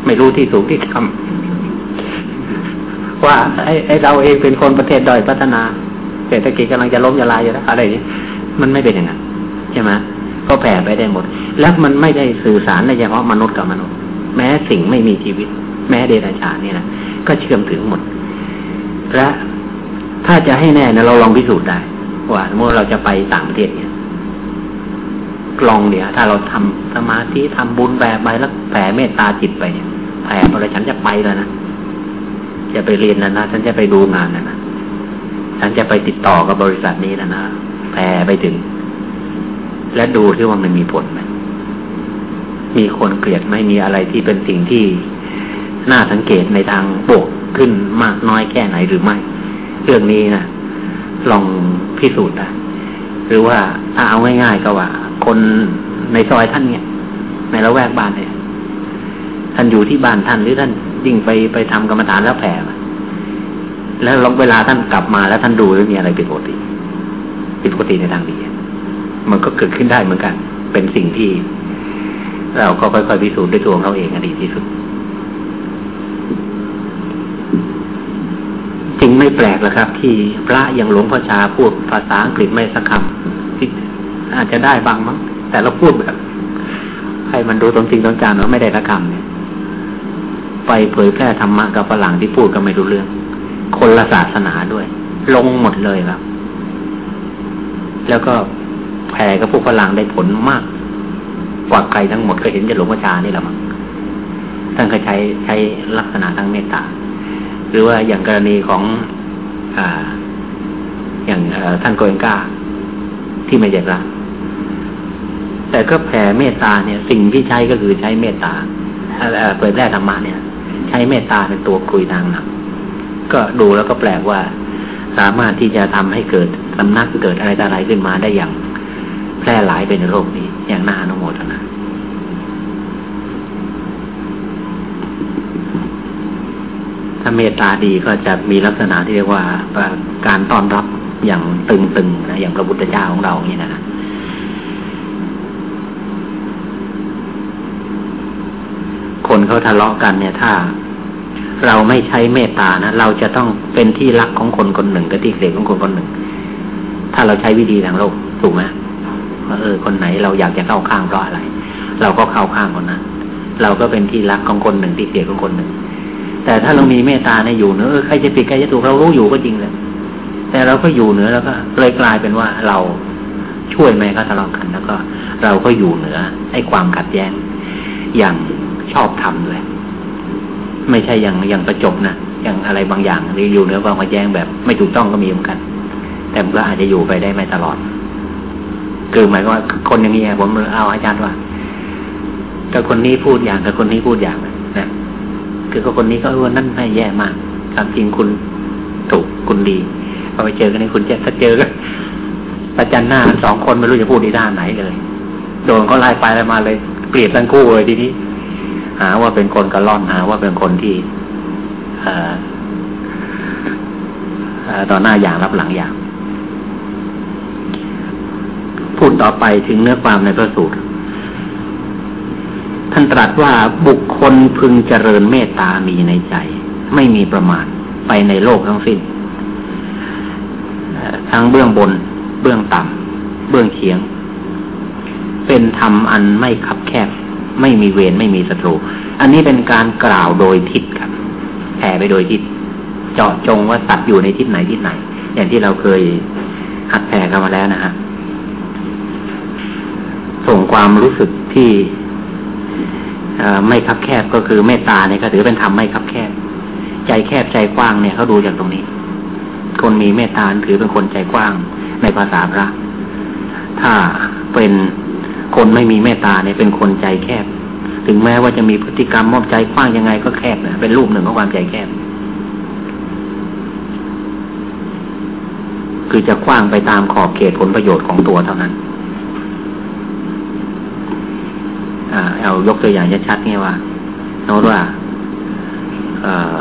ไม่รู้ที่สูงที่ต่ำว่าไอ้ไอ้เราเองเป็นคนประเทศด้อยพัฒนาเศรษฐกิจกำลังจะล้มจะลายอยู่แล้วอะไรนี้มันไม่เป็นอย่างนั้นใช่ไหมก็แผ่ไปได้หมด แล้วมันไม่ได้สื่อสารในเฉพาะมนุษย์กับมนุษย์ แม้สิ่งไม่มีชีวิต แม้เดรัจฉานนี่นะก็เชื่อมถึงหมด และถ้าจะให้แน่นะเราลองพิสูจน์ได้ ว่าเมื่อเราจะไปต่างประเทศเนี่ยกลองเนี่ย ถ้าเราทำสมาธิทำบุญแบบไปแล้วแผ่เมตตาจิตไปเนี่ยแผ่ไปเลยฉันจะไปแล้วนะจะไปเรียนแล้วนะฉันจะไปดูงานแล้วนะฉันจะไปติดต่อกับบริษัทนี้แล้วนะแผ่ไปถึง และดูที่ว่ามันมีผลไหมมีคนเกลียดไม่มีอะไรที่เป็นสิ่งที่น่าสังเกตในทางบวก ขึ้นมากน้อยแค่ไหนหรือไม่ เรื่องนี้นะลองพิสูจน์ได้หรือว่าถ้าเอาง่ายๆก็ว่า คนในซอยท่านเนี่ย ในละแวกบ้านเนี่ยท่านอยู่ที่บ้านท่านหรือท่านยิ่งไปไปทำกรรมฐานแล้วแผ่แล้วลองเวลาท่านกลับมาแล้วท่านดูแล้วมีอะไรผิดปกติผิดปกติในทางดีมันก็เกิดขึ้นได้เหมือนกัน เป็นสิ่งที่ เราก็ค่อยๆพิสูจน์ด้วยตัวของเราเองอดีที่สุดจึง ไม่แปลกแล้วครับ ที่พระอย่างหลวงพ่อชาพูดภาษาอังกฤษไม่สักคำที่อาจจะได้บางมั้งแต่เราพูดแบบ ให้มันดูตรงจริงตรงจังว่าไม่ได้ละคำเนี่ยไปเผยแพร่ธรรมะกับฝรั่งที่พูดก็ไม่รู้เรื่อง คนละศาสนาด้วย ลงหมดเลยครับ แล้วก็แผ่กับพวกฝรั่งได้ผลมาก กว่าใครทั้งหมดก็เห็นจะหลวงพ่อชานี่แหละมั้งท่านเคยใช้ใช้ลักษณะทั้งเมตตา หรือว่าอย่างกรณีของออย่างท่านโกเอนกาที่ไม่เจ็บละแต่ก็แผ่เมตตาเนี่ย สิ่งที่ใช้ก็คือใช้เมตตาเผยแพร่ธรรมะเนี่ย ใช้เมตตาเป็นตัวคุยทางหนักก็ดูแล้วก็แปลกว่า สามารถที่จะทำให้เกิดสำนักเกิดอะไรต่ออะไรขึ้นมาได้อย่าง แพร่หลายไปในโลกนี้อย่างน่าอนุโมทนา ถ้าเมตตาดีก็จะมีลักษณะที่เรียกว่าการต้อนรับอย่างตึงๆนะอย่างพระพุทธเจ้าของเราเนี่ยนะคนเขาทะเลาะกันเนี่ยถ้า เราไม่ใช้เมตตานะเราจะต้องเป็นที่รักของคนคนหนึ่งกับที่เกลียดของคนคนหนึ่ง ถ้าเราใช้วิธีทางโลกถูกไหมว่าเออคนไหนเราอยากจะเข้าข้างเพราะอะไร เราก็เข้าข้างคนนั้นเราก็เป็นที่รักของคนหนึ่งที่เกลียดของคนหนึ่ง แต่ถ้าเรามีเมตตาในอยู่เหนือใครจะผิดใครจะถูกเรารู้อยู่ก็จริงเลยแต่เราก็อยู่เหนือแล้วก็เลยกลายเป็นว่าเราช่วยแม่ก็ทะเลาะกันแล้วก็ เราก็อยู่เหนือไอ้ความขัดแย้งอย่างชอบทำเลยไม่ใช่อย่างอย่างประจบนะอย่างอะไรบางอย่างหรืออยู่เหนือความขัดแย้งแบบ ไม่ถูกต้องก็มีเหมือนกัน แต่มันก็อาจจะอยู่ไปได้ไม่ตลอด คือหมายว่าคนอย่างนี้ผมเอาอาจารย์ว่ากับคนนี้พูดอย่างกับคนนี้พูดอย่างนะ คือกับคนนี้ก็เออนั่นไม่แย่มากความจริงคุณถูกคุณดีพอไปเจอกันนี่คุณจะถ้าเจอก็ประจันหน้าสองคนไม่รู้จะพูดในด้านไหนเลย โดนเขาไล่ไปแล้วมาเลยเปลี่ยนทั้งคู่เลยทีนี้ หาว่าเป็นคนกระล่อนหาว่าเป็นคนที่ต่อหน้าอย่างรับหลังอย่าง พูดต่อไปถึงเนื้อความในพระสูตร ท่านตรัสว่าบุคคลพึงเจริญเมตตามีในใจ ไม่มีประมาทไปในโลกทั้งสิ้นทั้งเบื้องบน เบื้องต่ำเบื้องเฉียง เป็นธรรมอันไม่ขับแคบ ไม่มีเวรไม่มีศัตรู อันนี้เป็นการกล่าวโดยทิศครับแผ่ไปโดยทิศเจาะจงว่าตัดอยู่ในทิศไหนทิศไหน อย่างที่เราเคยหัดแผ่กันมาแล้วนะฮะส่งความรู้สึกที่ ไม่คับแคบก็คือเมตตาเนี่ยก็ถือเป็นธรรมไม่คับแคบ ใจแคบใจกว้างเนี่ยเขาดูจากตรงนี้ คนมีเมตตาถือเป็นคนใจกว้างในภาษาพระ ถ้าเป็นคนไม่มีเมตตาเนี่ยเป็นคนใจแคบ ถึงแม้ว่าจะมีพฤติกรรมมอบใจกว้างยังไงก็แคบนะเป็นรูปหนึ่งของความใจแคบ คือจะกว้างไปตามขอบเขตผลประโยชน์ของตัวเท่านั้น อเอายกตัวอย่างชัดๆนี่ว่าโน้ตว่าเออ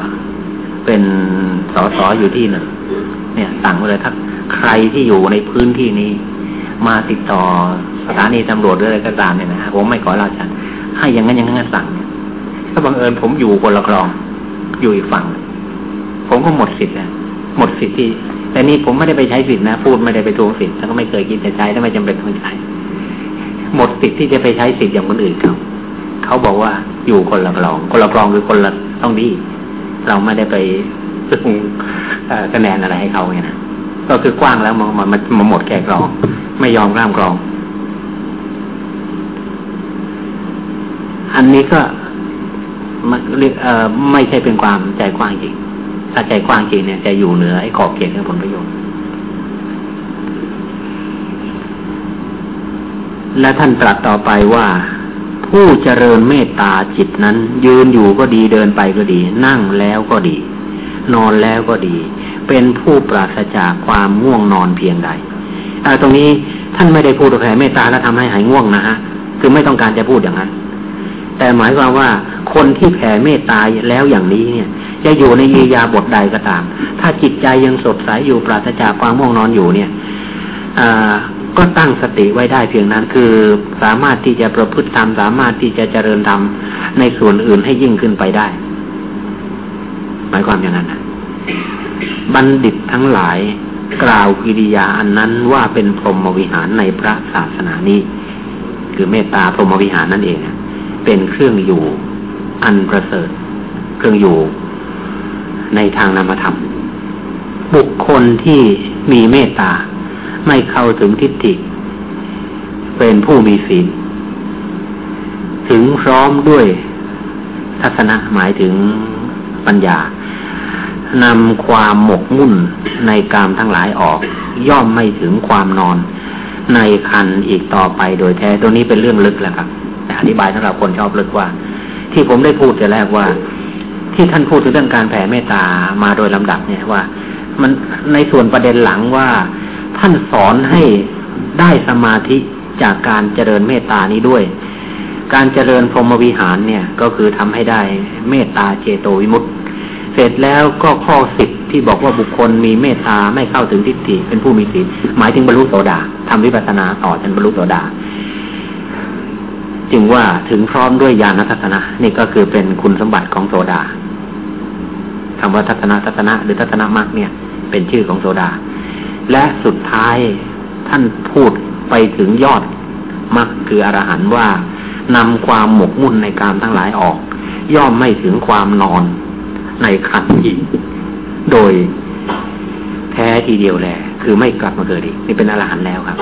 เป็นสอสออยู่ที่หนึ่งเนี่ยสั่งเลยถ้าใครที่อยู่ในพื้นที่นี้ มาติดต่อสถานีตำรวจหรืออะไรก็ตามเนี่ยนะผมไม่ขอราชันให้อย่างนั้นอย่างนั้นสั่งถ้าบังเอิญผมอยู่คนละคลอง อยู่อีกฝั่ง ผมก็หมดสิทธิ์แล้วหมดสิทธิ์ที่แต่นี่ผมไม่ได้ไปใช้สิทธิ์นะ พูดไม่ได้ไปทวงสิทธิ์แล้วก็ไม่เคยคิดจะใช้ถ้าไม่จำเป็นต้องใช้ หมดสิทธิ์ที่จะไปใช้สิทธิ์อย่างคนอื่นเขาเขาบอกว่าอยู่คนละคลอง คนละคลองคือคนละต้องดีเราไม่ได้ไปซึ่งคะแนนอะไรให้เขาไงนะก็คือกว้างแล้วมันมันมันหมดแก่กรอง ไม่ยอมข้ามกรอง อันนี้ก็เรียกเอ่อไม่ใช่เป็นความใจกว้างจริงถ้าใจกว้างจริงเนี่ยจะอยู่เหนือไอ้ขอบเขตของผลประโยชน์ และท่านตรัสต่อไปว่า ผู้เจริญเมตตาจิตนั้น ยืนอยู่ก็ดีเดินไปก็ดี นั่งแล้วก็ดี นอนแล้วก็ดี เป็นผู้ปราศจากความง่วงนอนเพียงใดตรงนี้ท่านไม่ได้พูดแผ่เมตตาแล้วทำให้หายง่วงนะฮะคือไม่ต้องการจะพูดอย่างนั้น แต่หมายความว่าคนที่แผ่เมตตาแล้วอย่างนี้เนี่ย จะอยู่ในยียาบทใดก็ตาม ถ้าจิตใจยังสดใสอยู่ปราศจากความง่วงนอนอยู่เนี่ย ก็ตั้งสติไว้ได้เพียงนั้นคือสามารถที่จะประพฤติธรรมสามารถที่จะเจริญธรรมในส่วนอื่นให้ยิ่งขึ้นไปได้ หมายความอย่างนั้นนะบัณฑิตทั้งหลายกล่าวกิริยาอันนั้นว่าเป็นพรหมวิหารในพระศาสนานี้ คือเมตตาพรหมวิหารนั่นเอง เป็นเครื่องอยู่อันประเสริฐ เครื่องอยู่ในทางนามธรรม บุคคลที่มีเมตตา ไม่เข้าถึงทิฏฐิ เป็นผู้มีศีล ถึงพร้อมด้วยทัศนะหมายถึงปัญญานำความหมกมุ่นในกามทั้งหลายออก ย่อมไม่ถึงความนอน ในคันอีกต่อไปโดยแท้ตัวนี้เป็นเรื่องลึกแล้วครับแต่อธิบายสำหรับคนชอบลึกว่า ที่ผมได้พูดแต่แรกว่า ที่ท่านพูดถึงเรื่องการแผ่เมตตามาโดยลำดับเนี่ยว่า มันในส่วนประเด็นหลังว่า ท่านสอนให้ได้สมาธิจากการเจริญเมตตานี้ด้วย การเจริญพรหมวิหารเนี่ยก็คือทำให้ได้เมตตาเจโตวิมุตติ เสร็จแล้วก็ข้อสิบที่บอกว่าบุคคลมีเมตตาไม่เข้าถึงทิฏฐิเป็นผู้มีศีลหมายถึงบรรลุโสดาทำวิปัสสนาต่อจนบรรลุโสดา จึงว่าถึงพร้อมด้วยญาณทัศนะนี่ก็คือเป็นคุณสมบัติของโสดาคำว่าทัศนะทัศนะหรือทัศนะมรรคเนี่ย เป็นชื่อของโสดา และสุดท้ายท่านพูดไปถึงยอดมรรคคืออรหันต์ว่านำความหมกมุ่นในการทั้งหลายออก ย่อมไม่ถึงความนอนในขันอีกโดยแท้ทีเดียวแลคือไม่กลับมาเกิดอีก นี่เป็นอรหันต์แล้วครับ